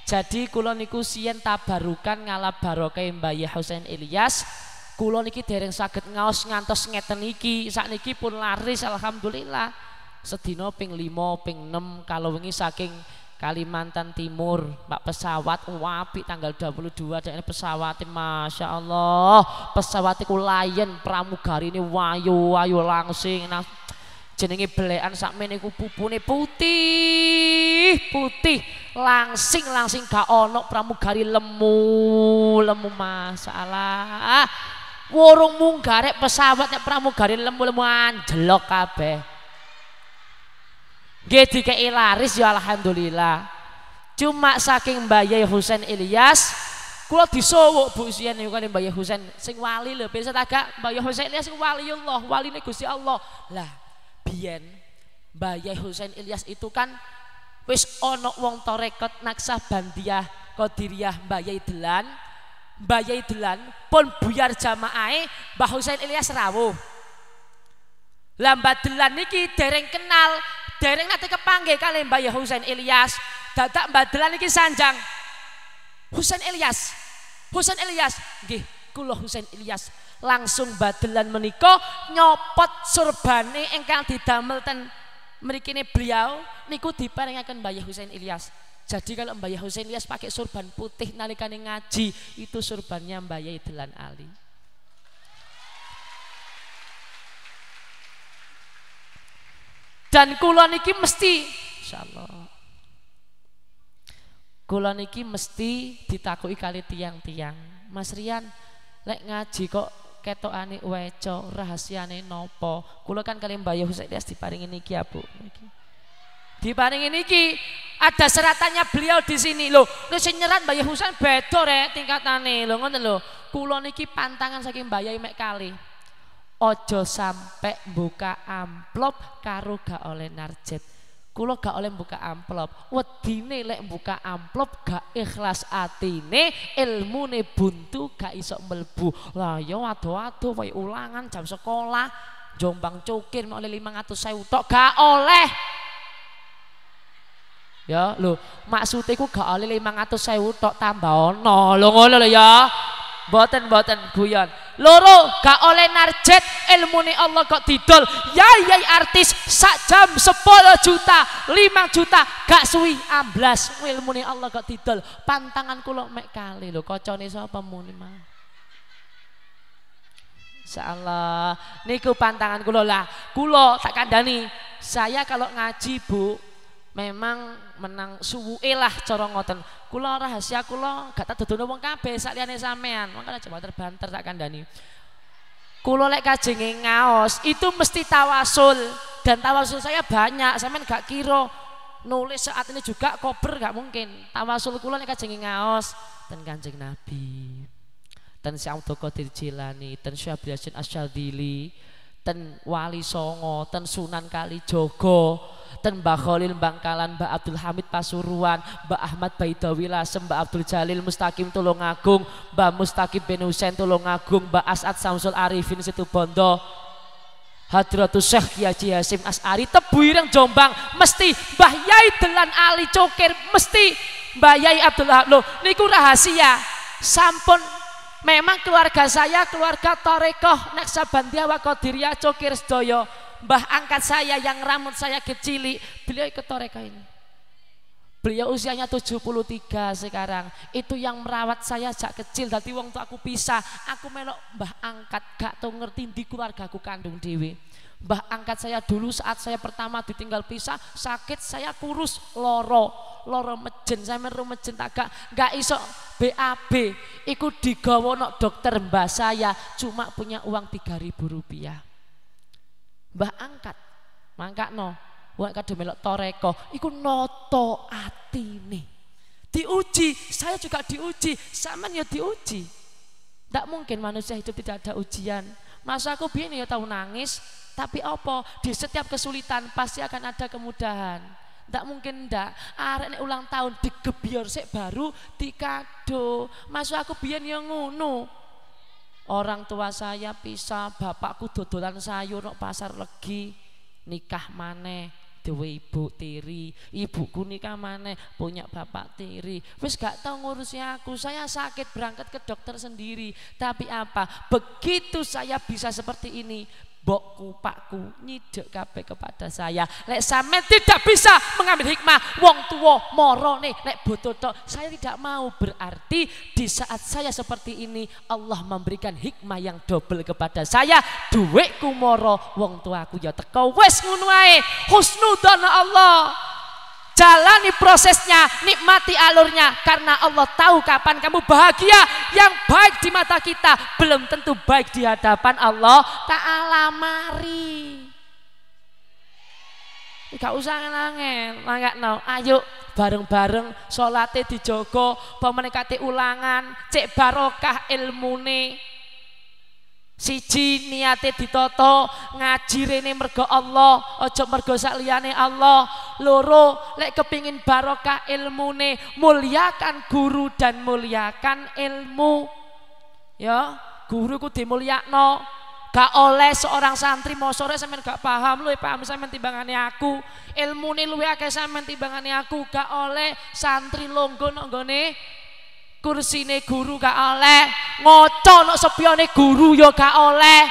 jadi kula niku siyen tabarukan ngalap barokah Mbah Yai Husain Ilyas. Kula niki dereng saged ngaos ngantos ngeten iki. Sakniki pun laris alhamdulillah. Sedina ping 5, ping 6 kalau wingi saking Kalimantan Timur Pak pesawat wapi tanggal 22 ada pesawat Masya Allah pesawat itu Lion pramugari ini wayu wayu langsing. Nah jenenge belean sakmene iku pupune putih putih. Langsing langsing gak ono pramugari lemu lemu masalah Warung munggarek pesawatnya pramugari lemu lemu anjelok kabeh Nggih dikei laris ya alhamdulillah. Cuma saking Mbah Yai Husain Ilyas kula disowok Bu Sian niku kan Mbah Yai Husain sing wali bisa agak Mbah Yai Husain Ilyas sing waliullah, waline Gusti Allah. Lah biyen Mbah Yai Husain Ilyas itu kan wis ana wong tarekat Naksabandiah Qadiriyah Mbah Yai Delan. Mbah Yai Delan pun buyar jamaahe Mbah Husain Ilyas rawuh. Lah Mbah Delan niki dereng kenal dereng nanti kepanggil kali Mbak Husain Ilyas. Dadak Mbak iki sanjang. Husain Ilyas. Husain Ilyas. Nggih kula Husain Ilyas. Langsung badelan menika nyopot surbane ingkang didamel ten mrikine beliau niku diparingaken Mbah Husain Ilyas. Jadi kalau Mbah Husain Ilyas pakai surban putih nalikane ngaji itu surbannya Mbah Delan Ali Dan kula niki mesti insyaallah. Kula niki mesti ditakuti kali tiang-tiang. Mas Rian, lek ngaji kok ketokane weco, rahasiane nopo? Kula kan kali Mbah Husain diparingi niki ya, Bu. Niki. Diparingi niki ada seratannya beliau di sini loh. Lho sing nyerat Mbah Husain beda rek tingkatane lho ngoten lho. Kula niki pantangan saking Mbah mek kali ojo sampai buka amplop karo gak oleh narjet. Kulo gak oleh buka amplop. Wedine lek buka amplop gak ikhlas atine ilmune buntu gak iso melbu lah ya ado-ado wae ulangan jam sekolah jombang cukir mau oleh 500 saya tok gak oleh. Ya lo maksudnya ku gak oleh 500 saya tok tambah ono. Lo ngono lo ya Boten boten guyon. Loro gak oleh narjet ilmu ni Allah kok didol. Ya yai artis sak jam 10 juta, 5 juta gak suwi amblas ilmu ni Allah kok didol. Pantangan kula mek kali lho kocone sapa muni mah. Insyaallah niku pantangan kula lah. Kula tak kandani, saya kalau ngaji Bu memang menang suwuke lah cara ngoten. Kula rahasia kula gak tak dodono wong kabeh sak liyane sampean. Mangkane coba terbanter tak kandhani. Kula lek kajenge ngaos itu mesti tawasul dan tawasul saya banyak. Sampean gak kira nulis saat ini juga kober gak mungkin. Tawasul kula lek kajenge ngaos dan Kanjeng Nabi. Dan si Abdul Qadir Jilani, dan Syekh Yasin Asyadili, dan Wali Songo, dan Sunan Kalijogo, ten Mbah Khalil Bangkalan Mbah Abdul Hamid Pasuruan Mbah Ahmad Baidawi Lasem Mbah Abdul Jalil Mustaqim Tulungagung Mbah Mustaqim Ben Husain Tulungagung Mbah As'ad Samsul Arifin Situbondo Hadratus Syekh Kiai Hasim As'ari Tebu Ireng Jombang mesti Mbah Yai Delan Ali Cokir mesti Mbah Yai Abdullah loh. Niku rahasia. Sampun. Memang keluarga saya keluarga Torekoh Naksabandia Wakodirya Cokir Sedoyo Mbah angkat saya yang rambut saya kecil beliau ikut Torekoh ini Beliau usianya 73 sekarang. Itu yang merawat saya sejak kecil. Dadi wong tuh aku pisah. Aku melok mbah angkat gak tau ngerti di keluarga aku kandung dewi. Mbah angkat saya dulu saat saya pertama ditinggal pisah sakit saya kurus loro loro mejen saya meru mejen tak gak gak iso BAB ikut digawa nok dokter mbah saya cuma punya uang 3000 rupiah mbah angkat mangkak no Wah kadang melok toreko, iku noto atine. Diuji, saya juga diuji, sama ya diuji. Tidak mungkin manusia hidup tidak ada ujian. Masa aku biar ya tahu nangis, tapi apa? Di setiap kesulitan pasti akan ada kemudahan. Tidak mungkin ndak. Arek ulang tahun digebior sik baru dikado. Masa aku biar ya ngono. Orang tua saya pisah, bapakku dodolan sayur no pasar legi, nikah maneh dewe ibu tiri. Ibuku nikah mana punya bapak tiri. Wis gak tahu ngurusi aku saya sakit berangkat ke dokter sendiri. Tapi apa? Begitu saya bisa seperti ini bokku pakku nyidek kabeh kepada saya. Lek sampe tidak bisa mengambil hikmah wong tua moro nih lek butuh tok saya tidak mau. Berarti di saat saya seperti ini Allah memberikan hikmah yang double kepada saya. Duitku moro wong tuaku ya teko wes ngono ae. Husnudzon Allah Jalani prosesnya, nikmati alurnya karena Allah tahu kapan kamu bahagia. Yang baik di mata kita belum tentu baik di hadapan Allah Ta'ala mari. Gak usah nangis, no. Ayo bareng-bareng sholatnya dijogo, pemenekati ulangan, cek barokah ilmune. Siji niate ditoto ngaji rene mergo Allah, aja mergo sak liyane Allah. Loro lek kepingin barokah ilmune, muliakan guru dan muliakan ilmu. Ya, guru ku dimulyakno. Gak oleh seorang santri mau sore sampean gak paham lu paham sampean timbangane aku. Ilmune luwe akeh sampean timbangane aku. Gak oleh santri longgo nang kursine guru gak oleh. Ngoco nok sepione guru yo gak oleh.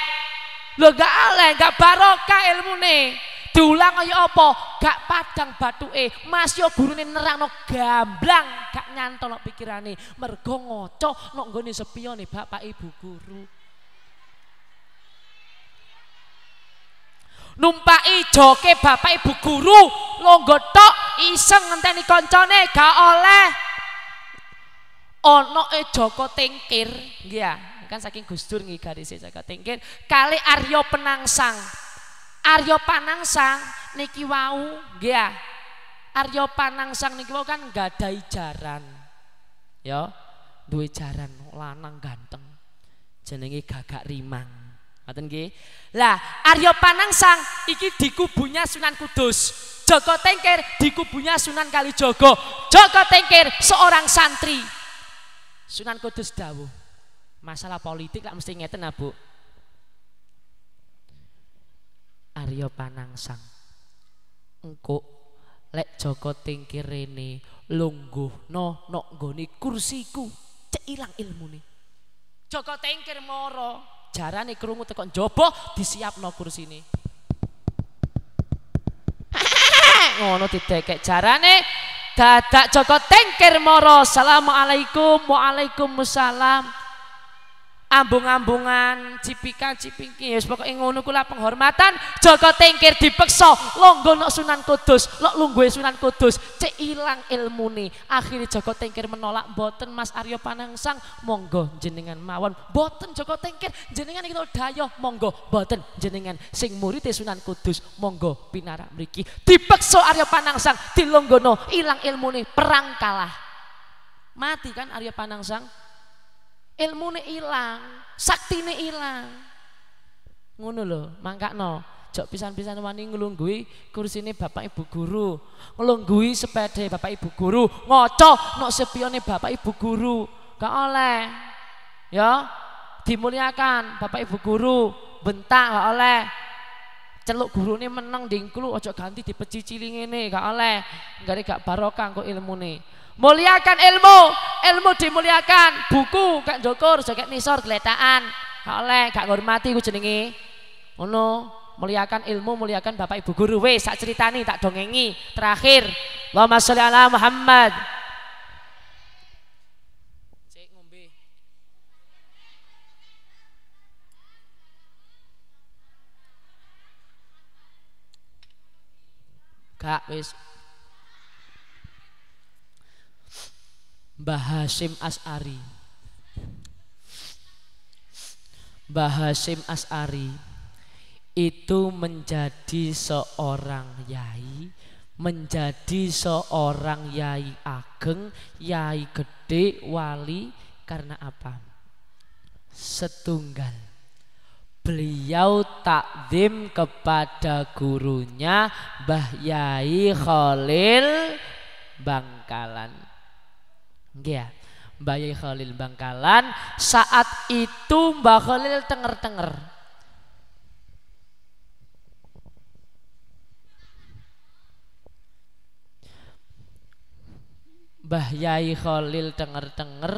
Lo gak oleh gak barokah ilmune. Diulang kaya apa? Gak padang batuke. Mas yo gurune nerangno gamblang. Gak nyantol pikirane. Mergo ngoco nok nggone sepione bapak ibu guru. Numpai joke bapak ibu guru. Longgo tok iseng ngenteni koncone gak oleh ono e Joko Tengkir ya kan saking Gus Dur nggih garis Joko Tengkir kali Aryo Penangsang. Aryo Panangsang niki wau. Nggih Aryo Panangsang niki wau kan gadai jaran. Ya duwe jaran lanang ganteng. Jenenge Gagak Rimang. Ngoten nggih? Lah Aryo Panangsang iki di kubunya Sunan Kudus. Joko Tengkir di kubunya Sunan Kalijogo. Joko Tengkir seorang santri Sunan Kudus dawuh. Masalah politik lah mesti ngeten Bu. Aryo Panangsang. Engko lek Joko Tingkir rene lungguh no nok nggone kursiku cek ilang ilmune. Joko Tingkir moro jarane krungu tekon jaba disiapno kursine. ngono didekek jarane dadak Joko Tengkir Moro. Assalamualaikum. Waalaikumsalam ambung-ambungan cipika cipiki yes, pokoknya ngono kula penghormatan. Joko Tengkir dipeksa. Longgo nok Sunan Kudus lok lungguhe Sunan Kudus. Cek ilang ilmune akhirnya Joko Tengkir menolak. Boten Mas Aryo Panangsang. Monggo jenengan mawon. Boten Joko Tengkir. Jenengan kita dayo. Monggo boten jenengan. Sing murid Sunan Kudus monggo pinarak mriki. Dipeksa Aryo Panangsang dilonggono. Ilang ilmune perang kalah. Mati kan Aryo Panangsang ilmune ilang, saktine ilang. Ngono lho, mangkakno. Jok pisan-pisan wani nglunggui kursine bapak ibu guru, nglunggui sepeda bapak ibu guru, ngoco nok sepione bapak ibu guru. Gak oleh. Ya, dimuliakan bapak ibu guru, bentak gak oleh. Celuk gurune menang dingklu ojo ganti dipecicili ngene gak oleh. Gak gak barokah kok ilmune. Muliakan ilmu, ilmu dimuliakan. Buku kak jokur, jaket nisor geletaan. Oleh, gak ngormati ku jenenge. Ngono muliakan ilmu, muliakan bapak ibu guru. Wes sak ceritani tak dongengi. Terakhir, Allahumma sholli ala Muhammad. Gak wis. Mbah Hasim As'ari. Mbah Hasim As'ari itu menjadi seorang yai, menjadi seorang yai ageng, yai gede, wali karena apa? Setunggal beliau takdim kepada gurunya Mbah Yai Khalil Bangkalan. Ya, Mbah Khalil Bangkalan saat itu Mbah Khalil tenger-tenger. Mbah Yai Khalil tenger-tenger.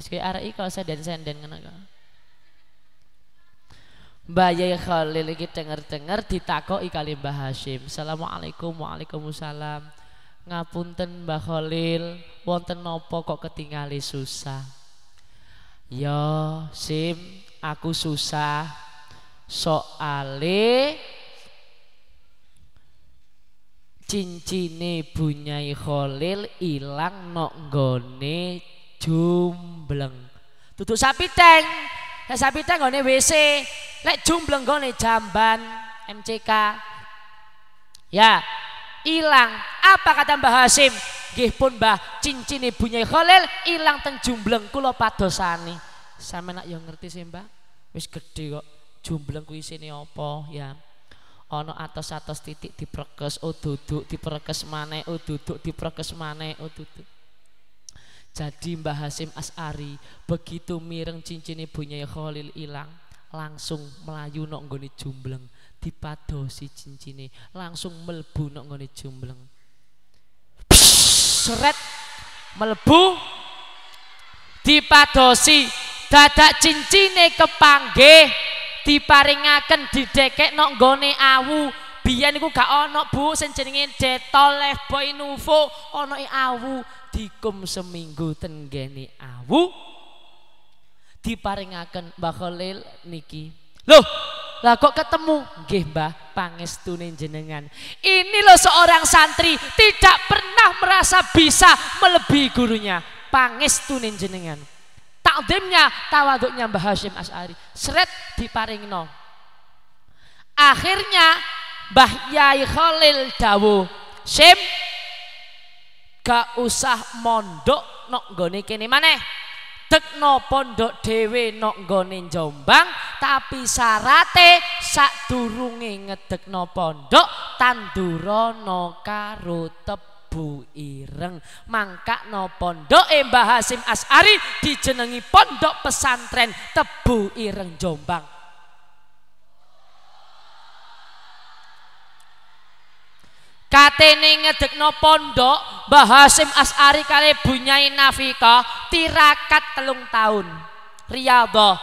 Wis arek iki kok senden-senden ngono kok. Mbah Yai Khalil iki denger-denger ditakoki kali Mbah Hashim. Assalamualaikum Waalaikumsalam. Ngapunten Mbah Khalil, wonten napa kok ketingali susah? Ya, Sim, aku susah. Soale cincine bunyai Khalil ilang nok nggone jumbleng. Tutuk sapi teng. sapi teng nggone WC. Lek jumbleng gone jamban MCK. Ya, hilang. Apa kata Mbah Hasim? Nggih pun Mbah, cincin ibunya Khalil hilang teng jumbleng kula padosani. Sampe nak yo ngerti sih Mbah. Wis gede kok. Jumbleng kuwi isine apa ya? Ana atos-atos titik diperkes, oh duduk diperkes maneh, oh duduk diperkes maneh, oh duduk. Jadi Mbah Hasim As'ari begitu mireng cincin ibunya Khalil hilang langsung melayu nok nggone jumbleng dipadosi cincine langsung melbu nok nggone jumbleng seret melbu dipadosi dadak cincine kepanggih diparingaken didekek nok nggone awu. Biyen niku gak ana Bu sing jenenge Detol Boy Nuvo ana awu dikum seminggu tenggene awu. Diparingaken Mbah Khalil niki. Loh, lah kok ketemu? Nggih Mbah, pangestune jenengan. Ini loh seorang santri tidak pernah merasa bisa melebihi gurunya. Pangestune jenengan. Takdimnya, tawaduknya Mbah Hashim As'ari. Seret diparingno. Akhirnya Mbah Yai Khalil dawu, "Sim, gak usah mondok nok gone kene maneh." Tekno pondok dhewe nok nggone Jombang tapi syarate sadurunge ngedekno pondok tandurana karo tebu ireng. Mangkakno pondoke Mbah Hasim As'ari dijenengi pondok pesantren tebu ireng Jombang Katene ngedekno pondok Mbah Hasim As'ari kali bunyai Nafika tirakat telung tahun. Riyadhah.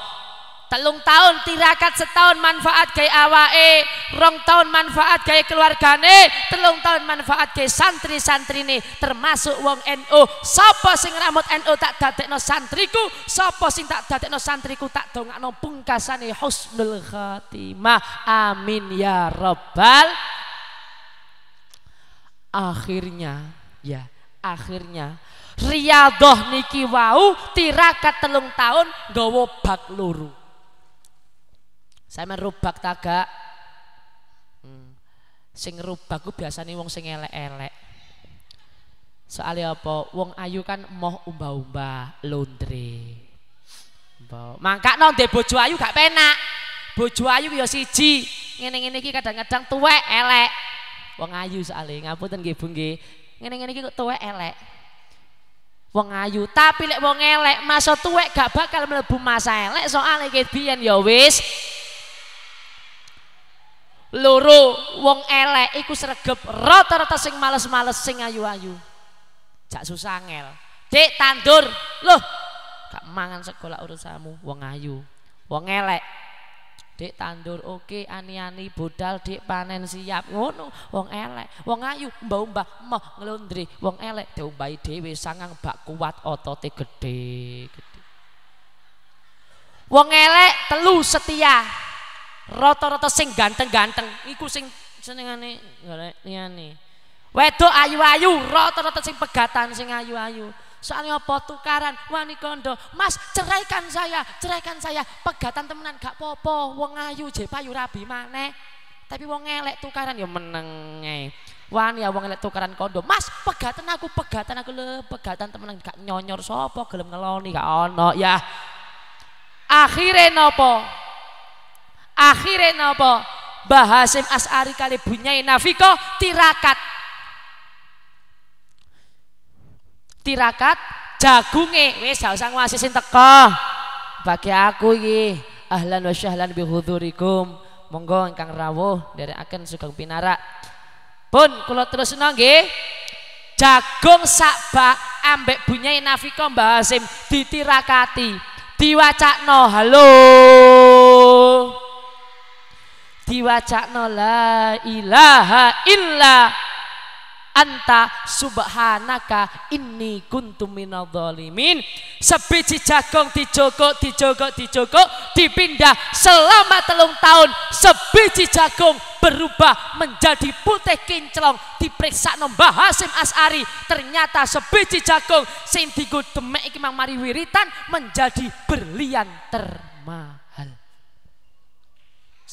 Telung tahun tirakat setahun manfaat gaya awake, rong tahun manfaat gaya keluargane, telung tahun manfaat gaya santri nih termasuk wong NU. Sapa sing rambut NU tak dadekno santriku, sapa sing tak dadekno santriku tak dongakno pungkasane husnul khatimah. Amin ya rabbal akhirnya ya akhirnya. Riyadhah niki wau tirakat telung tahun nggawa bak luru. Saya merubak taga hmm. sing rubak ku biasanya wong sing elek-elek. Soalnya apa? Wong ayu kan moh umba-umba londre. Mangka non de bojo ayu gak penak. Bojo ayu ya siji. Ngene-ngene kadang-kadang tuwek elek. Wong ayu soalé, ngapunten nggih Bu nggih. Ngene-ngene iki kok tuwek elek. Wong ayu, tapi lek wong elek masa tuwek gak bakal mlebu masa elek soalnya iki biyen ya wis loro wong elek iku sregep rata-rata sing males-males sing ayu-ayu. Jak susah ngel. Dik tandur. Loh, gak mangan sekolah urusamu wong ayu. Wong elek Dik tandur oke ani-ani budal dik panen siap. Ngono wong elek. Wong ayu mbah-mbah moh nglondri wong elek diombahi dhewe sangang bak kuat otote gede gede wong elek telu setia. Rata-rata sing ganteng-ganteng. Iku sing senengane golek liyane. Wedok ayu-ayu rata-rata sing pegatan sing ayu-ayu Soalnya apa tukaran wani kondo, Mas ceraikan saya, ceraikan saya. Pegatan temenan gak popo, wong ayu je payu rabi maneh. Tapi wong elek tukaran ya menenge. Wani ya wong elek tukaran kondo. Mas, pegatan aku, pegatan aku le, pegatan temenan gak nyonyor sapa gelem ngeloni gak ono ya. Akhire nopo? Akhire nopo? Bahasim As'ari kali bunyai Nafiko tirakat tirakat jagunge. Wis gak usah ngwasi sing teko bagi aku iki ahlan wa syahlan bi hudurikum monggo ingkang rawuh akan sugeng pinara pun kula terus nggih. Jagung sakbak ambek bunyai nafika Mbah Hasim ditirakati diwacakno. Halo. Diwacakno la ilaha illa anta subhanaka inni kuntum minadzalimin sebiji jagung dijogok dijogok dijogok dipindah selama telung tahun. Sebiji jagung berubah menjadi putih kinclong. Diperiksa Mbah Hasim As'ari. Ternyata sebiji jagung sing digo demek iki mari wiritan menjadi berlian termahal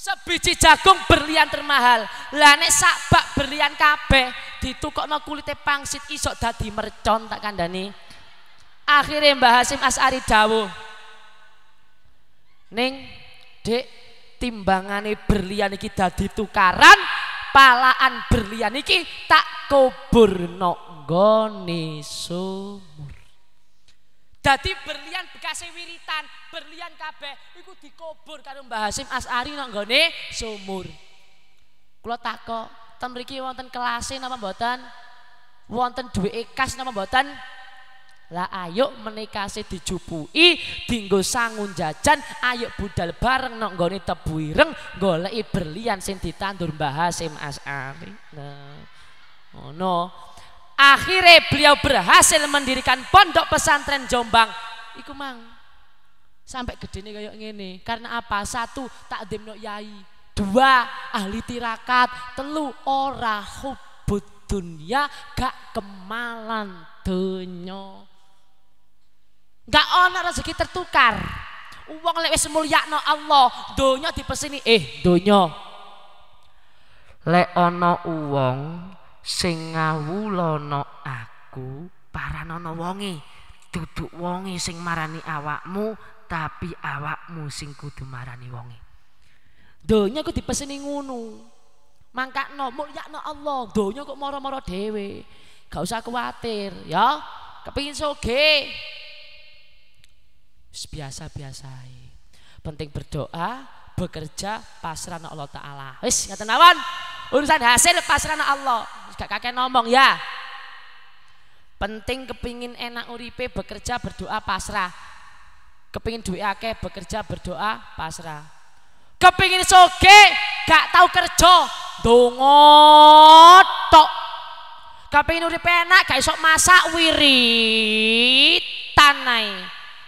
sebiji jagung berlian termahal. Lah nek sak berlian kabeh ditukokno kulite pangsit isok dadi mercon tak kandani akhirnya Mbah Hasim As'ari dawuh ning dek timbangane berlian iki dadi tukaran palaan berlian iki tak kuburno nggone sumur Dadi berlian bekas wiritan, berlian kabeh iku dikubur karo Mbah Hasim As'ari nang gone sumur. Kula takok, ten mriki wonten kelase napa mboten? Wonten duwe kas napa mboten? Lah ayo menikase dijupui, dinggo sangun jajan, ayo budal bareng nang nggone tebu ireng goleki berlian sing ditandur Mbah Hasim As'ari. Nah, ngono. no. Akhirnya beliau berhasil mendirikan pondok pesantren Jombang. Iku mang. Sampai gede nih kayak gini. Karena apa? Satu, tak no yai. Dua, ahli tirakat. Telu, ora hubud dunia gak kemalan dunya. Gak ono rezeki tertukar. Uang lek wis mulyakno Allah, donya dipesini eh donya. Lek ono uang sing ngawulana aku paranono wonge. Duduk wonge sing marani awakmu tapi awakmu sing kudu marani wonge. Donya kok dipeseni ngono. Mangkakno mulyakno Allah. Donya kok moro-moro dhewe. Gak usah kuatir ya. Kepingin soge. Biasa-biasa penting berdoa bekerja pasrah Allah taala. Wis ngaten awan urusan hasil pasrah Allah. Gak kakek ngomong ya. Penting kepingin enak uripe bekerja berdoa pasrah. Kepingin duit akeh bekerja berdoa pasrah. Kepingin soge gak tahu kerja dongot tok. Kepingin uripe enak gak isok masak wirit tanai.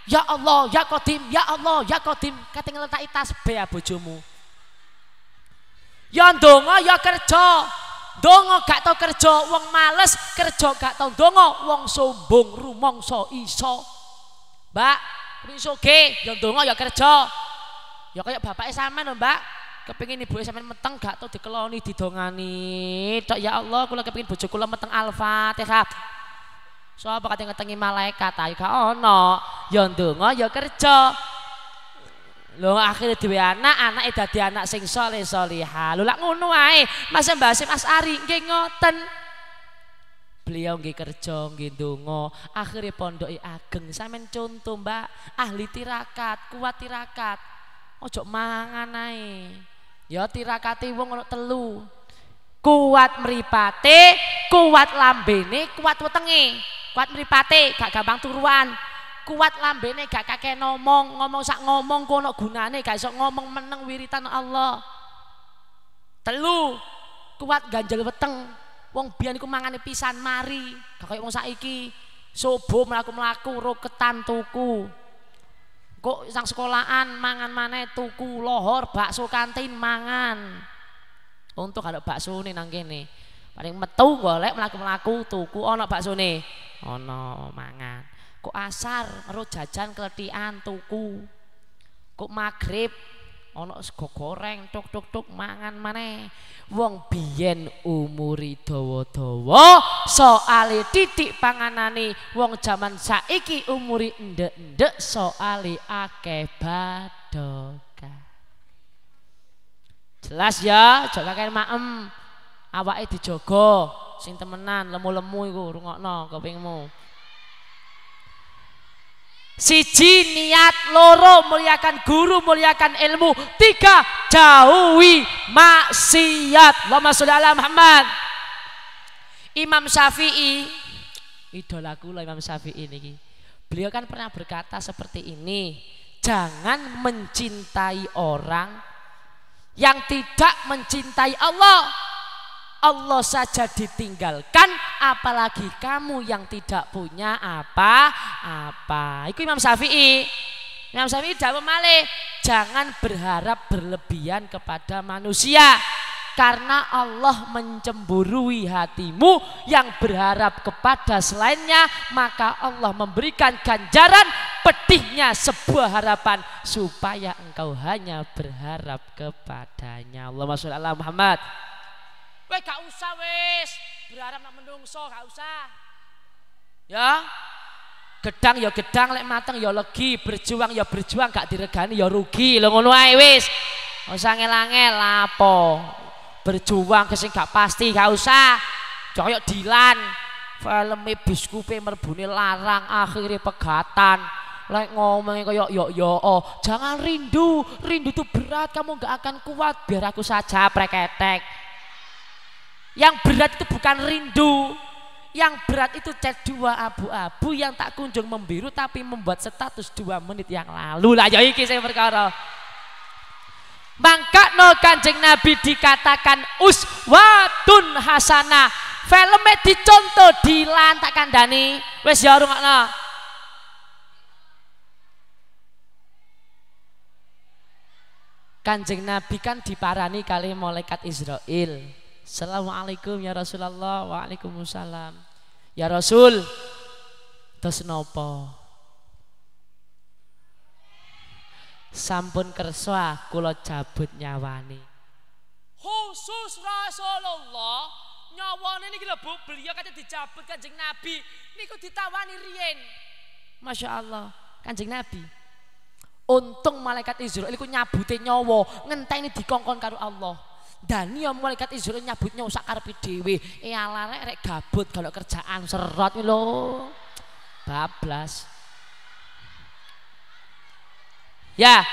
Ya Allah ya kodim ya Allah ya ketinggalan tak itas ya bojomu ya ndonga ya kerja Dongo gak tau kerja, wong males kerja gak tau dongo, wong sombong rumongso iso. Mbak, kepingin soge, yang dongo ya kerja. Ya kayak bapaknya sama no mbak, kepingin ibu sampean meteng gak tau dikeloni didongani. Tok ya Allah, kula kepingin bojo kula meteng Al-Fatihah. Soapa kate ngetengi malaikat ayo gak ono, ya ndonga ya kerja. Lho akhirnya dhewe anak, anake dadi anak sing saleh salihah. Lho lak ngono ae. Mas Mbah Mas Ari nggih ngoten. Beliau nggih kerja, nggih ndonga, akhire pondoke ageng. Sampeyan contoh, Mbak, ahli tirakat, kuat tirakat. Ojo mangan ae. Ya tirakate wong ono telu. Kuat mripate, kuat lambene, kuat wetenge. Kuat mripate, gak gampang turuan kuat lambene gak kakek ngomong ngomong sak ngomong kono gunane gak iso ngomong meneng wiritan Allah. Telu kuat ganjel weteng. Wong biyen iku mangane pisan mari. Gak kaya wong saiki. Subuh mlaku-mlaku roketan tuku. Kok sang sekolahan mangan maneh tuku lohor bakso kantin mangan. Untuk ada bakso nih nang kene. Paling metu golek mlaku-mlaku tuku ana bakso nih ana mangan kok asar karo jajan kletikan tuku. Kok maghrib ana sego goreng tuk tuk tuk mangan maneh. Wong biyen umuri dawa-dawa soale titik panganane. Wong jaman saiki umuri ndek-ndek soale akeh badoka jelas ya aja kakek maem. Awake dijogo sing temenan lemu-lemu iku rungokno kepingmu Siji niat loro muliakan guru muliakan ilmu. Tiga jauhi maksiat. Allahumma sholli ala Muhammad. Imam Syafi'i idolaku lah Imam Syafi'i ini. Beliau kan pernah berkata seperti ini jangan mencintai orang yang tidak mencintai Allah Allah saja ditinggalkan apalagi kamu yang tidak punya apa-apa. Itu Imam Syafi'i. Imam Syafi'i jawab malih jangan berharap berlebihan kepada manusia. Karena Allah mencemburui hatimu yang berharap kepada selainnya maka Allah memberikan ganjaran pedihnya sebuah harapan supaya engkau hanya berharap kepadanya. Ala Muhammad Kowe gak usah wis berharap nak menungso gak usah. Ya. Gedang ya gedang lek mateng ya legi, berjuang ya berjuang gak diregani ya rugi. Lho ngono ae wis. Usah ngel-angel lapo. Berjuang ke gak pasti gak usah. Koyo Dilan. Filme biskupe merbune larang akhirnya pegatan. Lek ngomongnya kayak yo yo oh jangan rindu, rindu itu berat, kamu gak akan kuat, biar aku saja preketek. Yang berat itu bukan rindu. Yang berat itu chat dua abu-abu yang tak kunjung membiru tapi membuat status dua menit yang lalu. Lah ya iki saya perkara. Mangka no kanjeng Nabi dikatakan uswatun hasanah. Filmnya dicontoh dilantak kandani. Wes ya rungokno. Kanjeng Nabi kan diparani kali malaikat Israel. Assalamualaikum ya Rasulullah. Waalaikumsalam. Ya Rasul Terus nopo? Sampun kersa kula cabut nyawani. Khusus Rasulullah Nyawane ini lho Bu. Beliau kata dicabut Kanjeng Nabi. Niku ditawani rien Masya Allah Kanjeng Nabi. Untung malaikat Israel iku nyabute nyawa ngenteni dikongkon karo Allah dan ya malaikat Israel nyabutnya usak karepe dhewe. Eh ala rek gabut kalau kerjaan serot lho. Bablas. Ya.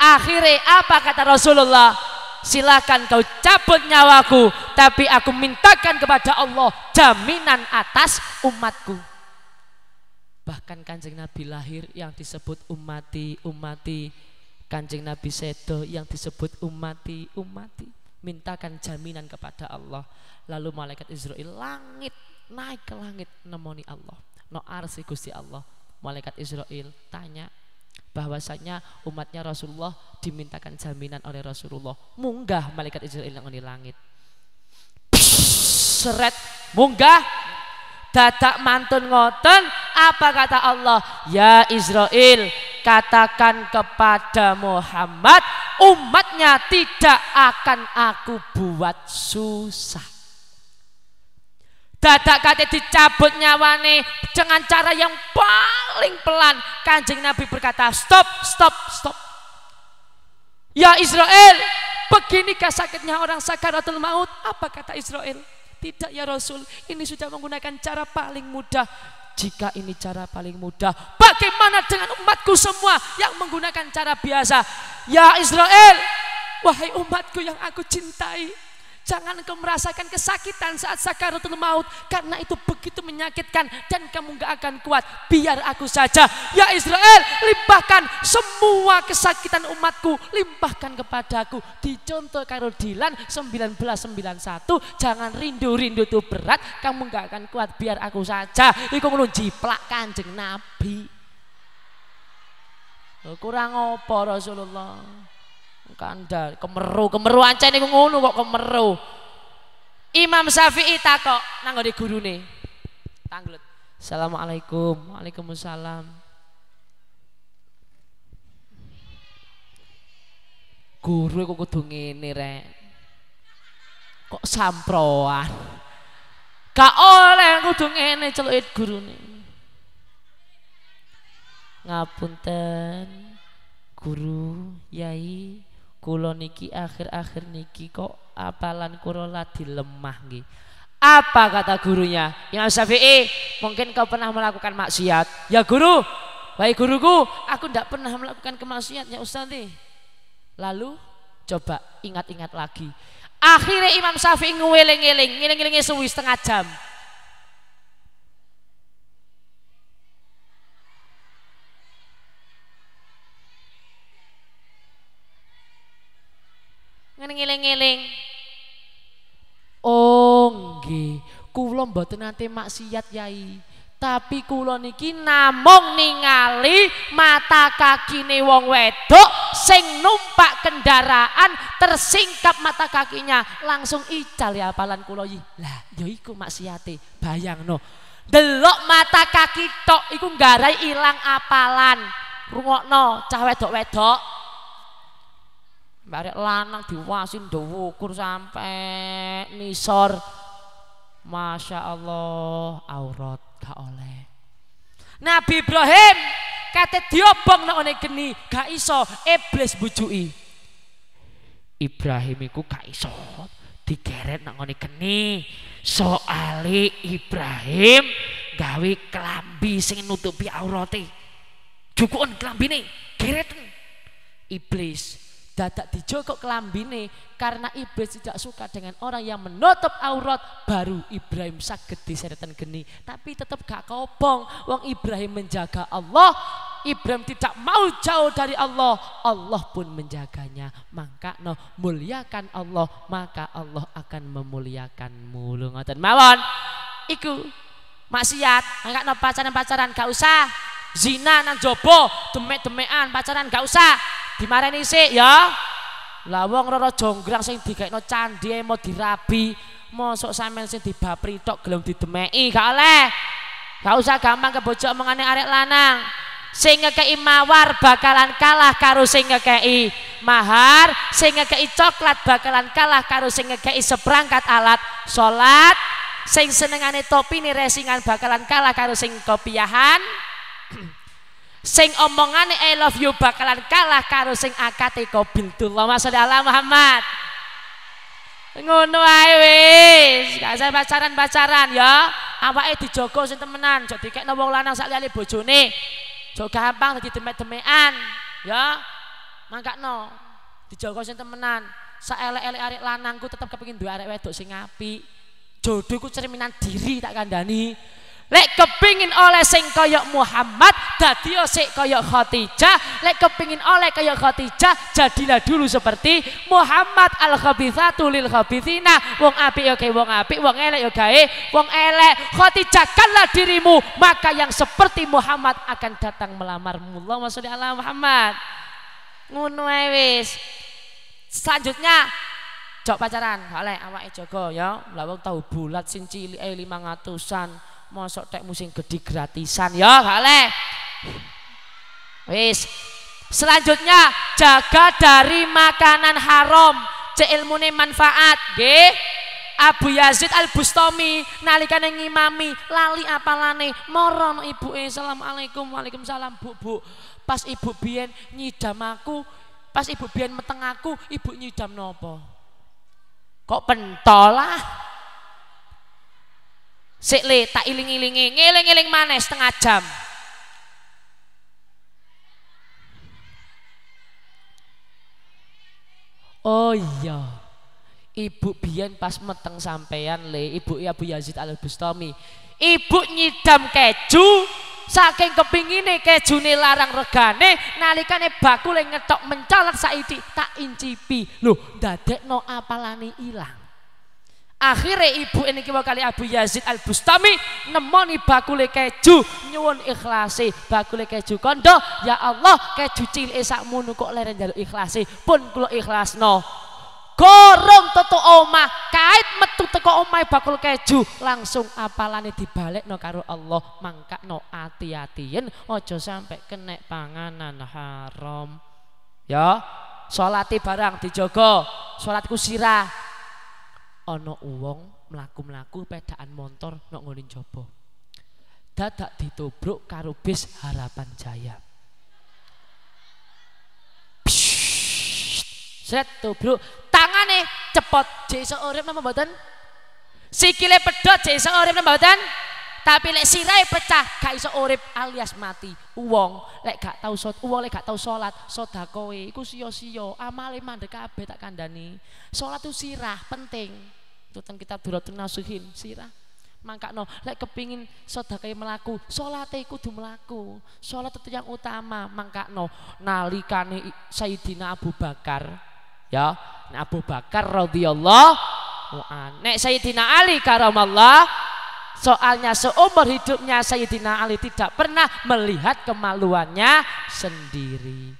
Akhirnya apa kata Rasulullah? Silakan kau cabut nyawaku, tapi aku mintakan kepada Allah jaminan atas umatku. Bahkan kanjeng Nabi lahir yang disebut umati, umati. Kanjeng Nabi sedo yang disebut umati, umati mintakan jaminan kepada Allah. Lalu malaikat Israel langit naik ke langit nemoni Allah. No arsi Gusti Allah. Malaikat Israel tanya bahwasanya umatnya Rasulullah dimintakan jaminan oleh Rasulullah. Munggah malaikat Israel yang di langit. Seret munggah. Dadak mantun ngoten. Apa kata Allah? Ya Israel katakan kepada Muhammad umatnya tidak akan aku buat susah dadak kate dicabut nyawane dengan cara yang paling pelan kanjeng Nabi berkata stop stop stop Ya Israel, beginikah sakitnya orang sakaratul maut? Apa kata Israel? Tidak ya Rasul, ini sudah menggunakan cara paling mudah. Jika ini cara paling mudah, bagaimana dengan umatku semua yang menggunakan cara biasa? Ya Israel, wahai umatku yang aku cintai, Jangan engkau merasakan kesakitan saat sakaratul maut karena itu begitu menyakitkan dan kamu gak akan kuat. Biar aku saja. Ya Israel, limpahkan semua kesakitan umatku, limpahkan kepadaku. Dicontoh karo Dilan 1991, jangan rindu-rindu itu berat, kamu gak akan kuat. Biar aku saja. Iku ngono jiplak Kanjeng Nabi. Kurang apa Rasulullah? Kandal, kemeru, kemeru ancen niku ngono kok kemeru. Imam Syafi'i takok nang guru gurune. Tanglet. Assalamualaikum. Waalaikumsalam. Guru kok kudu ngene rek. Kok samproan. Gak oleh kudu ngene celuke gurune. Ngapunten. Guru, yai, Kulo niki akhir-akhir niki kok apalan kulo lagi lemah nggih. Apa kata gurunya? Yang Syafi'i, mungkin kau pernah melakukan maksiat. Ya guru, baik guruku, aku tidak pernah melakukan kemaksiat ya Ustaz Lalu coba ingat-ingat lagi. Akhirnya Imam Syafi'i ngeweling-eling, ngeling-elingnya suwi setengah jam. Ngeling-eling. Oh nggih, kula mboten nate maksiat Yai. Tapi kula niki namung ningali mata kakine wong wedok sing numpak kendaraan tersingkap mata kakinya langsung ical ya apalan kula iki. Lah ya iku maksiate, bayangno. Delok mata kaki tok iku nggarai ilang apalan. Rungokno cah wedok-wedok Barek lanang diwasin ukur sampai nisor. Masya Allah aurat gak oleh. Nabi Ibrahim kata diobong nak oleh geni gak iso iblis bujui. Ibrahim iku gak iso digeret nak oleh geni. Soale Ibrahim gawe kelambi sing nutupi aurate. Cukukan kelambine, gereten. Iblis dadak dijokok kelambine karena iblis tidak suka dengan orang yang menutup aurat baru Ibrahim sakit diseretan geni. Tapi tetap gak kobong wong Ibrahim menjaga Allah. Ibrahim tidak mau jauh dari Allah Allah pun menjaganya. Maka no muliakan Allah maka Allah akan memuliakanmu. Lu ngoten mawon. Iku maksiat enggak no pacaran-pacaran gak usah. Zina nang jopo demek-demekan pacaran gak usah dimarani sih ya. Lah wong roro jonggrang sing digaekno candi mau dirabi mosok sampean sing dibapri tok gelem didemeki gak oleh. Gak usah gampang kebojok mengane arek lanang. Sing ngekei mawar bakalan kalah karo sing ngekei mahar sing ngekei coklat bakalan kalah karo sing ngekei seperangkat alat salat sing senengane topi nih resingan bakalan kalah karo sing kopiahan sing omongane I love you bakalan kalah karo sing akate Qobildullah masya Allah Muhammad? Ngono ae wis. Gak usah pacaran-pacaran ya. Awake dijogo sing temenan aja dikekno wong lanang sak liyane bojone. Aja gampang dadi demek-demekan ya. Mangkakno dijogo sing temenan. Sak elek-elek arek lanangku tetep kepengin duwe arek wedok sing apik. Jodohku cerminan diri tak kandhani Lek kepingin oleh sing kaya Muhammad, dadi sik kaya Khadijah. Lek kepingin oleh kaya Khadijah, jadilah dulu seperti Muhammad al khabithatu lil khabithina. Wong apik ya wong apik, wong elek ya gawe wong elek. Khadijahkanlah dirimu, maka yang seperti Muhammad akan datang melamarmu. Allahumma sholli ala Muhammad. Ngono wis. Selanjutnya Jok pacaran, oleh awake jaga ya. Lah tau bulat sing cilike 500-an Mosok tek musim gede gratisan ya, kale. Wis. Selanjutnya jaga dari makanan haram, cek ilmune manfaat, nggih. Abu Yazid Al Bustami nalikane ngimami lali apalane moro ibuke assalamualaikum waalaikumsalam bu bu pas ibu biyen nyidam aku Pas ibu biyen meteng aku, ibu nyidam nopo? Kok pentolah? Sik le tak iling-ilingi, ngiling-iling mana setengah jam. Oh iya. Ibu biyen pas meteng sampean le, Ibu Abu Yazid Al Bustami. Ibu nyidam keju saking kepingine kejune larang regane nalikane bakule ngetok mencolot saiki tak incipi. Lho, dadekno apalane ilang. Akhirnya ibu ini kira kali Abu Yazid Al Bustami nemoni bakule keju nyuwun ikhlasi. Bakule keju kondo ya Allah keju cilik sakmono kok leren jaluk ikhlasi. Pun kula ikhlasno. Gorong toto omah kait metu teko omah bakul keju langsung apalane dibalekno karo Allah mangkakno ati-atien ojo sampai kena panganan haram. Ya salati barang dijogo salatku sirah ana uwong mlaku-mlaku pedaan motor nok ngene jaba. Dadak ditobruk karo bis Harapan Jaya. Set tobruk, tangane cepot jek urip napa mboten? Sikile pedhot jek iso urip napa mboten? Tapi lek sirai pecah gak iso urip alias mati. Uwong lek gak tau sot, uwong lek gak tau salat, sedekahe iku sia-sia, amale mandek kabeh tak kandhani. Salat itu sirah penting. Tutan kita duratun nasuhin sirah. no, lek kepingin sedekah melaku, salate kudu melaku. Salat itu yang utama, no, nalikane Sayyidina Abu Bakar ya, Abu Bakar radhiyallahu nek Sayyidina Ali karamallah Soalnya seumur hidupnya Sayyidina Ali tidak pernah melihat kemaluannya sendiri.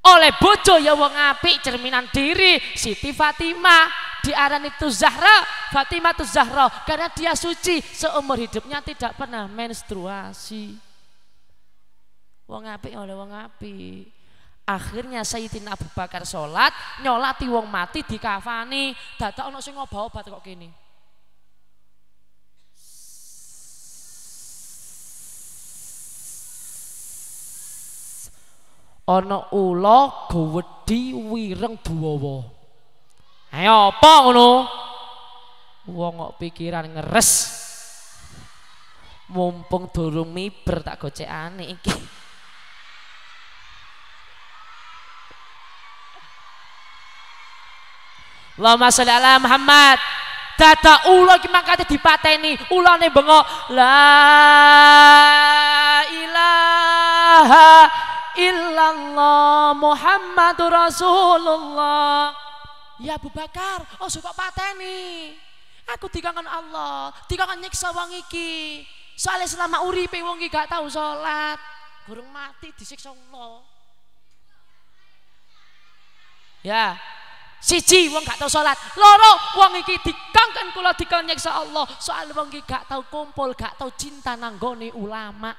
Oleh bojo ya wong apik cerminan diri Siti Fatimah. Diarani itu Zahra Fatimah itu Zahra. Karena dia suci seumur hidupnya tidak pernah menstruasi. Wong apik oleh wong apik. Akhirnya Sayyidina Abu Bakar sholat nyolati wong mati di kafani dadak ono sing obat kok gini ana ula gawedhi wireng buwawa ayo apa ngono? Wong kok pikiran ngeres. Mumpung durung miber tak gocekane iki. Allahumma sholli ala Muhammad. Dada ula iki mangkate dipateni. Ulane bengok la ilaha illallah Muhammadur Rasulullah. Ya Abu Bakar oh suka pateni. Aku dikangen Allah dikangen nyiksa wong iki. Soalnya selama uripe wong iki gak tahu salat gurung mati disiksa Allah ya siji wong gak tau salat loro wong iki dikangken kula dikangen nyiksa Allah. Soal wong iki gak tau kumpul gak tau cinta nanggone ulama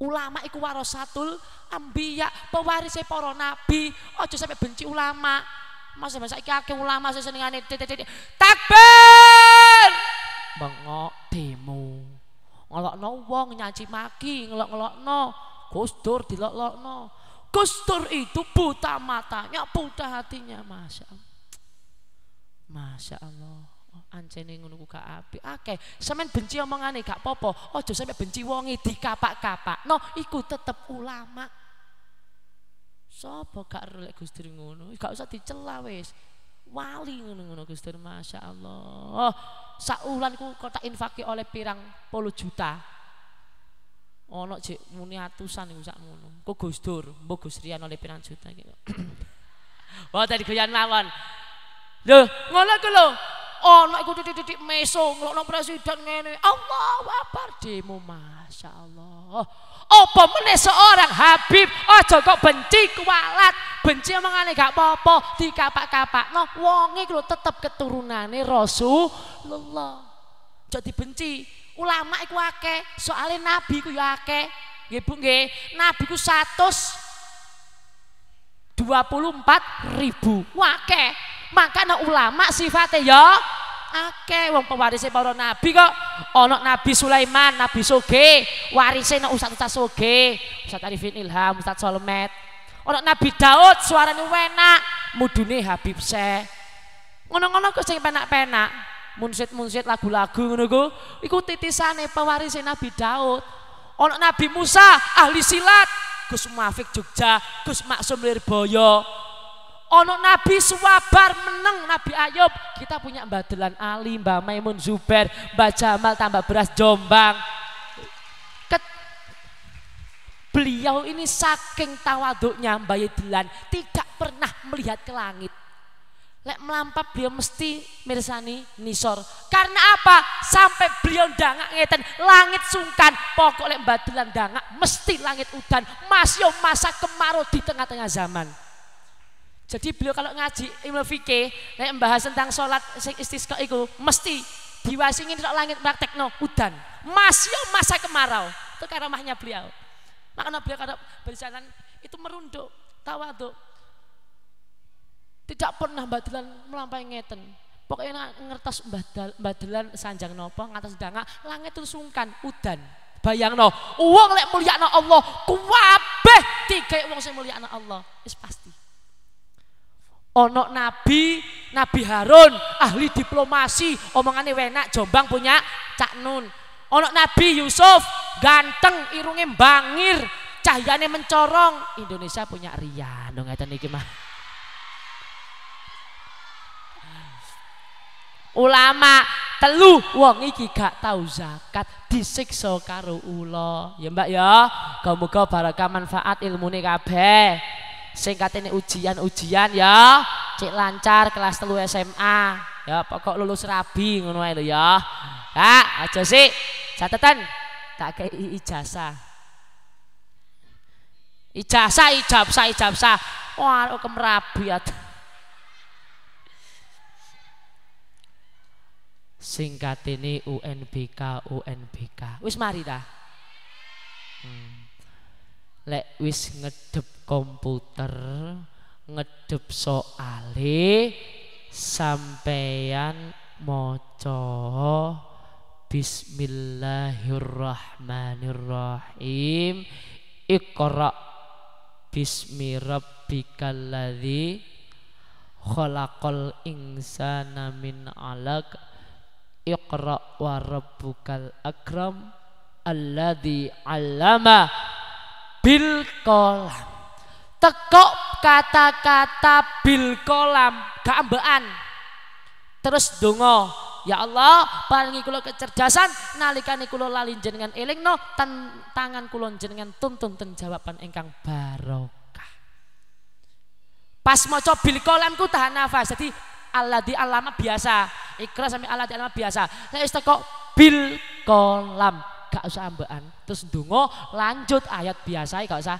Ulama iku warasatul ambiya, pewarisé para nabi. Aja sampe benci ulama. Mas masa iki akeh ulama sing senengane takbir. Bengok demo. Ngelokno wong nyaci maki, ngelok-ngelokno. Gus Dur dilok-lokno. Gus Dur itu buta matanya, buta hatinya, Masya Allah. Masya Allah ancene ngono ku gak apik. Akeh sampean benci omongane gak apa-apa. Aja sampe benci wonge dikapak-kapak. No, iku tetep ulama. Sopo gak relek Gusti ngono? Gak usah dicela wis. Wali ngono-ngono Gusti Masya Allah. Saulan ku kok tak infaki oleh pirang puluh juta. Ono cek muni atusan iku sak ngono. Kok Gus Dur, mbok Gus Rian oleh pirang juta gitu. Wah tadi goyan mawon. Lho, ngono ku lho ana iku titik-titik meso ngelokno presiden ngene. Allahu Akbar. Demo Masya Allah apa meneh seorang Habib aja kok benci kualat benci omongane gak apa-apa dikapak-kapak no wonge lho tetep keturunane Rasulullah. Jadi benci. Ulama iku akeh soalnya nabi ku ya akeh. Nggih Bu nggih. Nabi ku 124 ribu. Wakeh makanya ulama sifatnya ya akeh wong pewarise para nabi kok ana Nabi Sulaiman, Nabi Soge, warise nek Ustaz Ustaz Soge, Ustaz Arifin Ilham, Ustaz Solmet. Ana Nabi Daud suarane enak, mudune Habib Syekh. Ngono-ngono kok sing penak-penak. Munsit-munsit lagu-lagu ngono ku iku titisane pewarise Nabi Daud. Ana Nabi Musa ahli silat, Gus Mafik Jogja, Gus Maksum Lirboyo. Ono Nabi Suwabar meneng Nabi Ayub. Kita punya Mbak Delan Ali, Mbak Maimun Zuber, Mbak Jamal tambah beras Jombang. Beliau ini saking tawaduknya Mbak Delan tidak pernah melihat ke langit. Lek melampap beliau mesti mirsani nisor. Karena apa? Sampai beliau dangak ngeten langit sungkan. Pokok lek Mbak Delan dangak mesti langit udan. Masih masa kemarau di tengah-tengah zaman. Jadi beliau kalau ngaji ilmu fikih, nek membahas tentang sholat istisqa itu mesti diwasingin tok langit praktekno udan. Masih masa kemarau. Itu karamahnya beliau. Makanya beliau kalau berjalan itu merunduk, tawaduk. Tidak pernah badilan melampaui ngeten. Pokoknya ngertos badilan sanjang nopo ngatas danga langit itu sungkan udan. Bayang no, uang lek mulia Allah, kuwabeh tiga uang sing mulia Allah, is pasti. Ono nabi, Nabi Harun, ahli diplomasi, omongannya wenak, Jombang punya Cak Nun. Ono Nabi Yusuf, ganteng, irungnya bangir, cahayanya mencorong. Indonesia punya Rian, dong ngeten iki mah. Ulama telu wong iki gak tahu zakat disiksa karo ula. Ya Mbak ya, muga-muga barokah manfaat ilmune kabeh singkat ini ujian-ujian ya. Cek lancar kelas telu SMA ya pokok lulus rabi ngono ae ya. Kak aja sih catatan tak kayak ijazah. Ijazah ijazah ijazah wah kok merabi singkat ini UNBK UNBK wis mari dah. Hmm. Lek wis ngedep komputer ngedep soale sampeyan maca Bismillahirrahmanirrahim. Iqra bismi rabbikal ladzi khalaqal insana min 'alaq. Iqra wa rabbukal akram alladzi 'allama bil qalam tekok kata-kata bil kolam. Gambean terus dongo ya Allah paringi kula kecerdasan nalikane kula lali jenengan elingno tan tangan kula jenengan tuntun ten jawaban ingkang barokah. Pas maca bil kolam ku tahan nafas jadi Allah di alama biasa ikhlas sampai Allah di alama biasa saya teko bil kolam gak usah ambean terus dongo lanjut ayat biasa gak usah.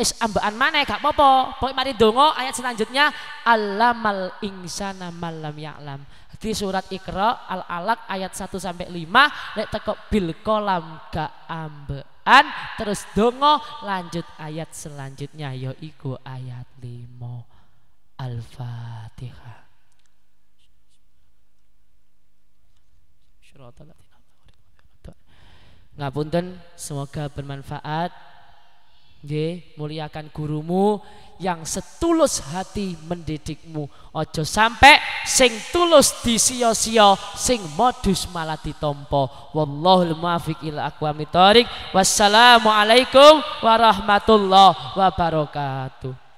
Is ambaan mana gak apa-apa. Pokoknya mari dongo ayat selanjutnya alamal insana malam ya'lam. Di surat Iqra al alaq ayat 1 sampai 5 nek teko bil kolam gak ambean terus dongo lanjut ayat selanjutnya yaiku ayat 5 Al-Fatihah Ngapunten semoga bermanfaat Nggih, muliakan gurumu yang setulus hati mendidikmu. Ojo sampai sing tulus disio-sio, sing modus malah ditompo. Wallahul muwaffiq ila aqwamit thoriq. Wassalamualaikum warahmatullahi wabarakatuh.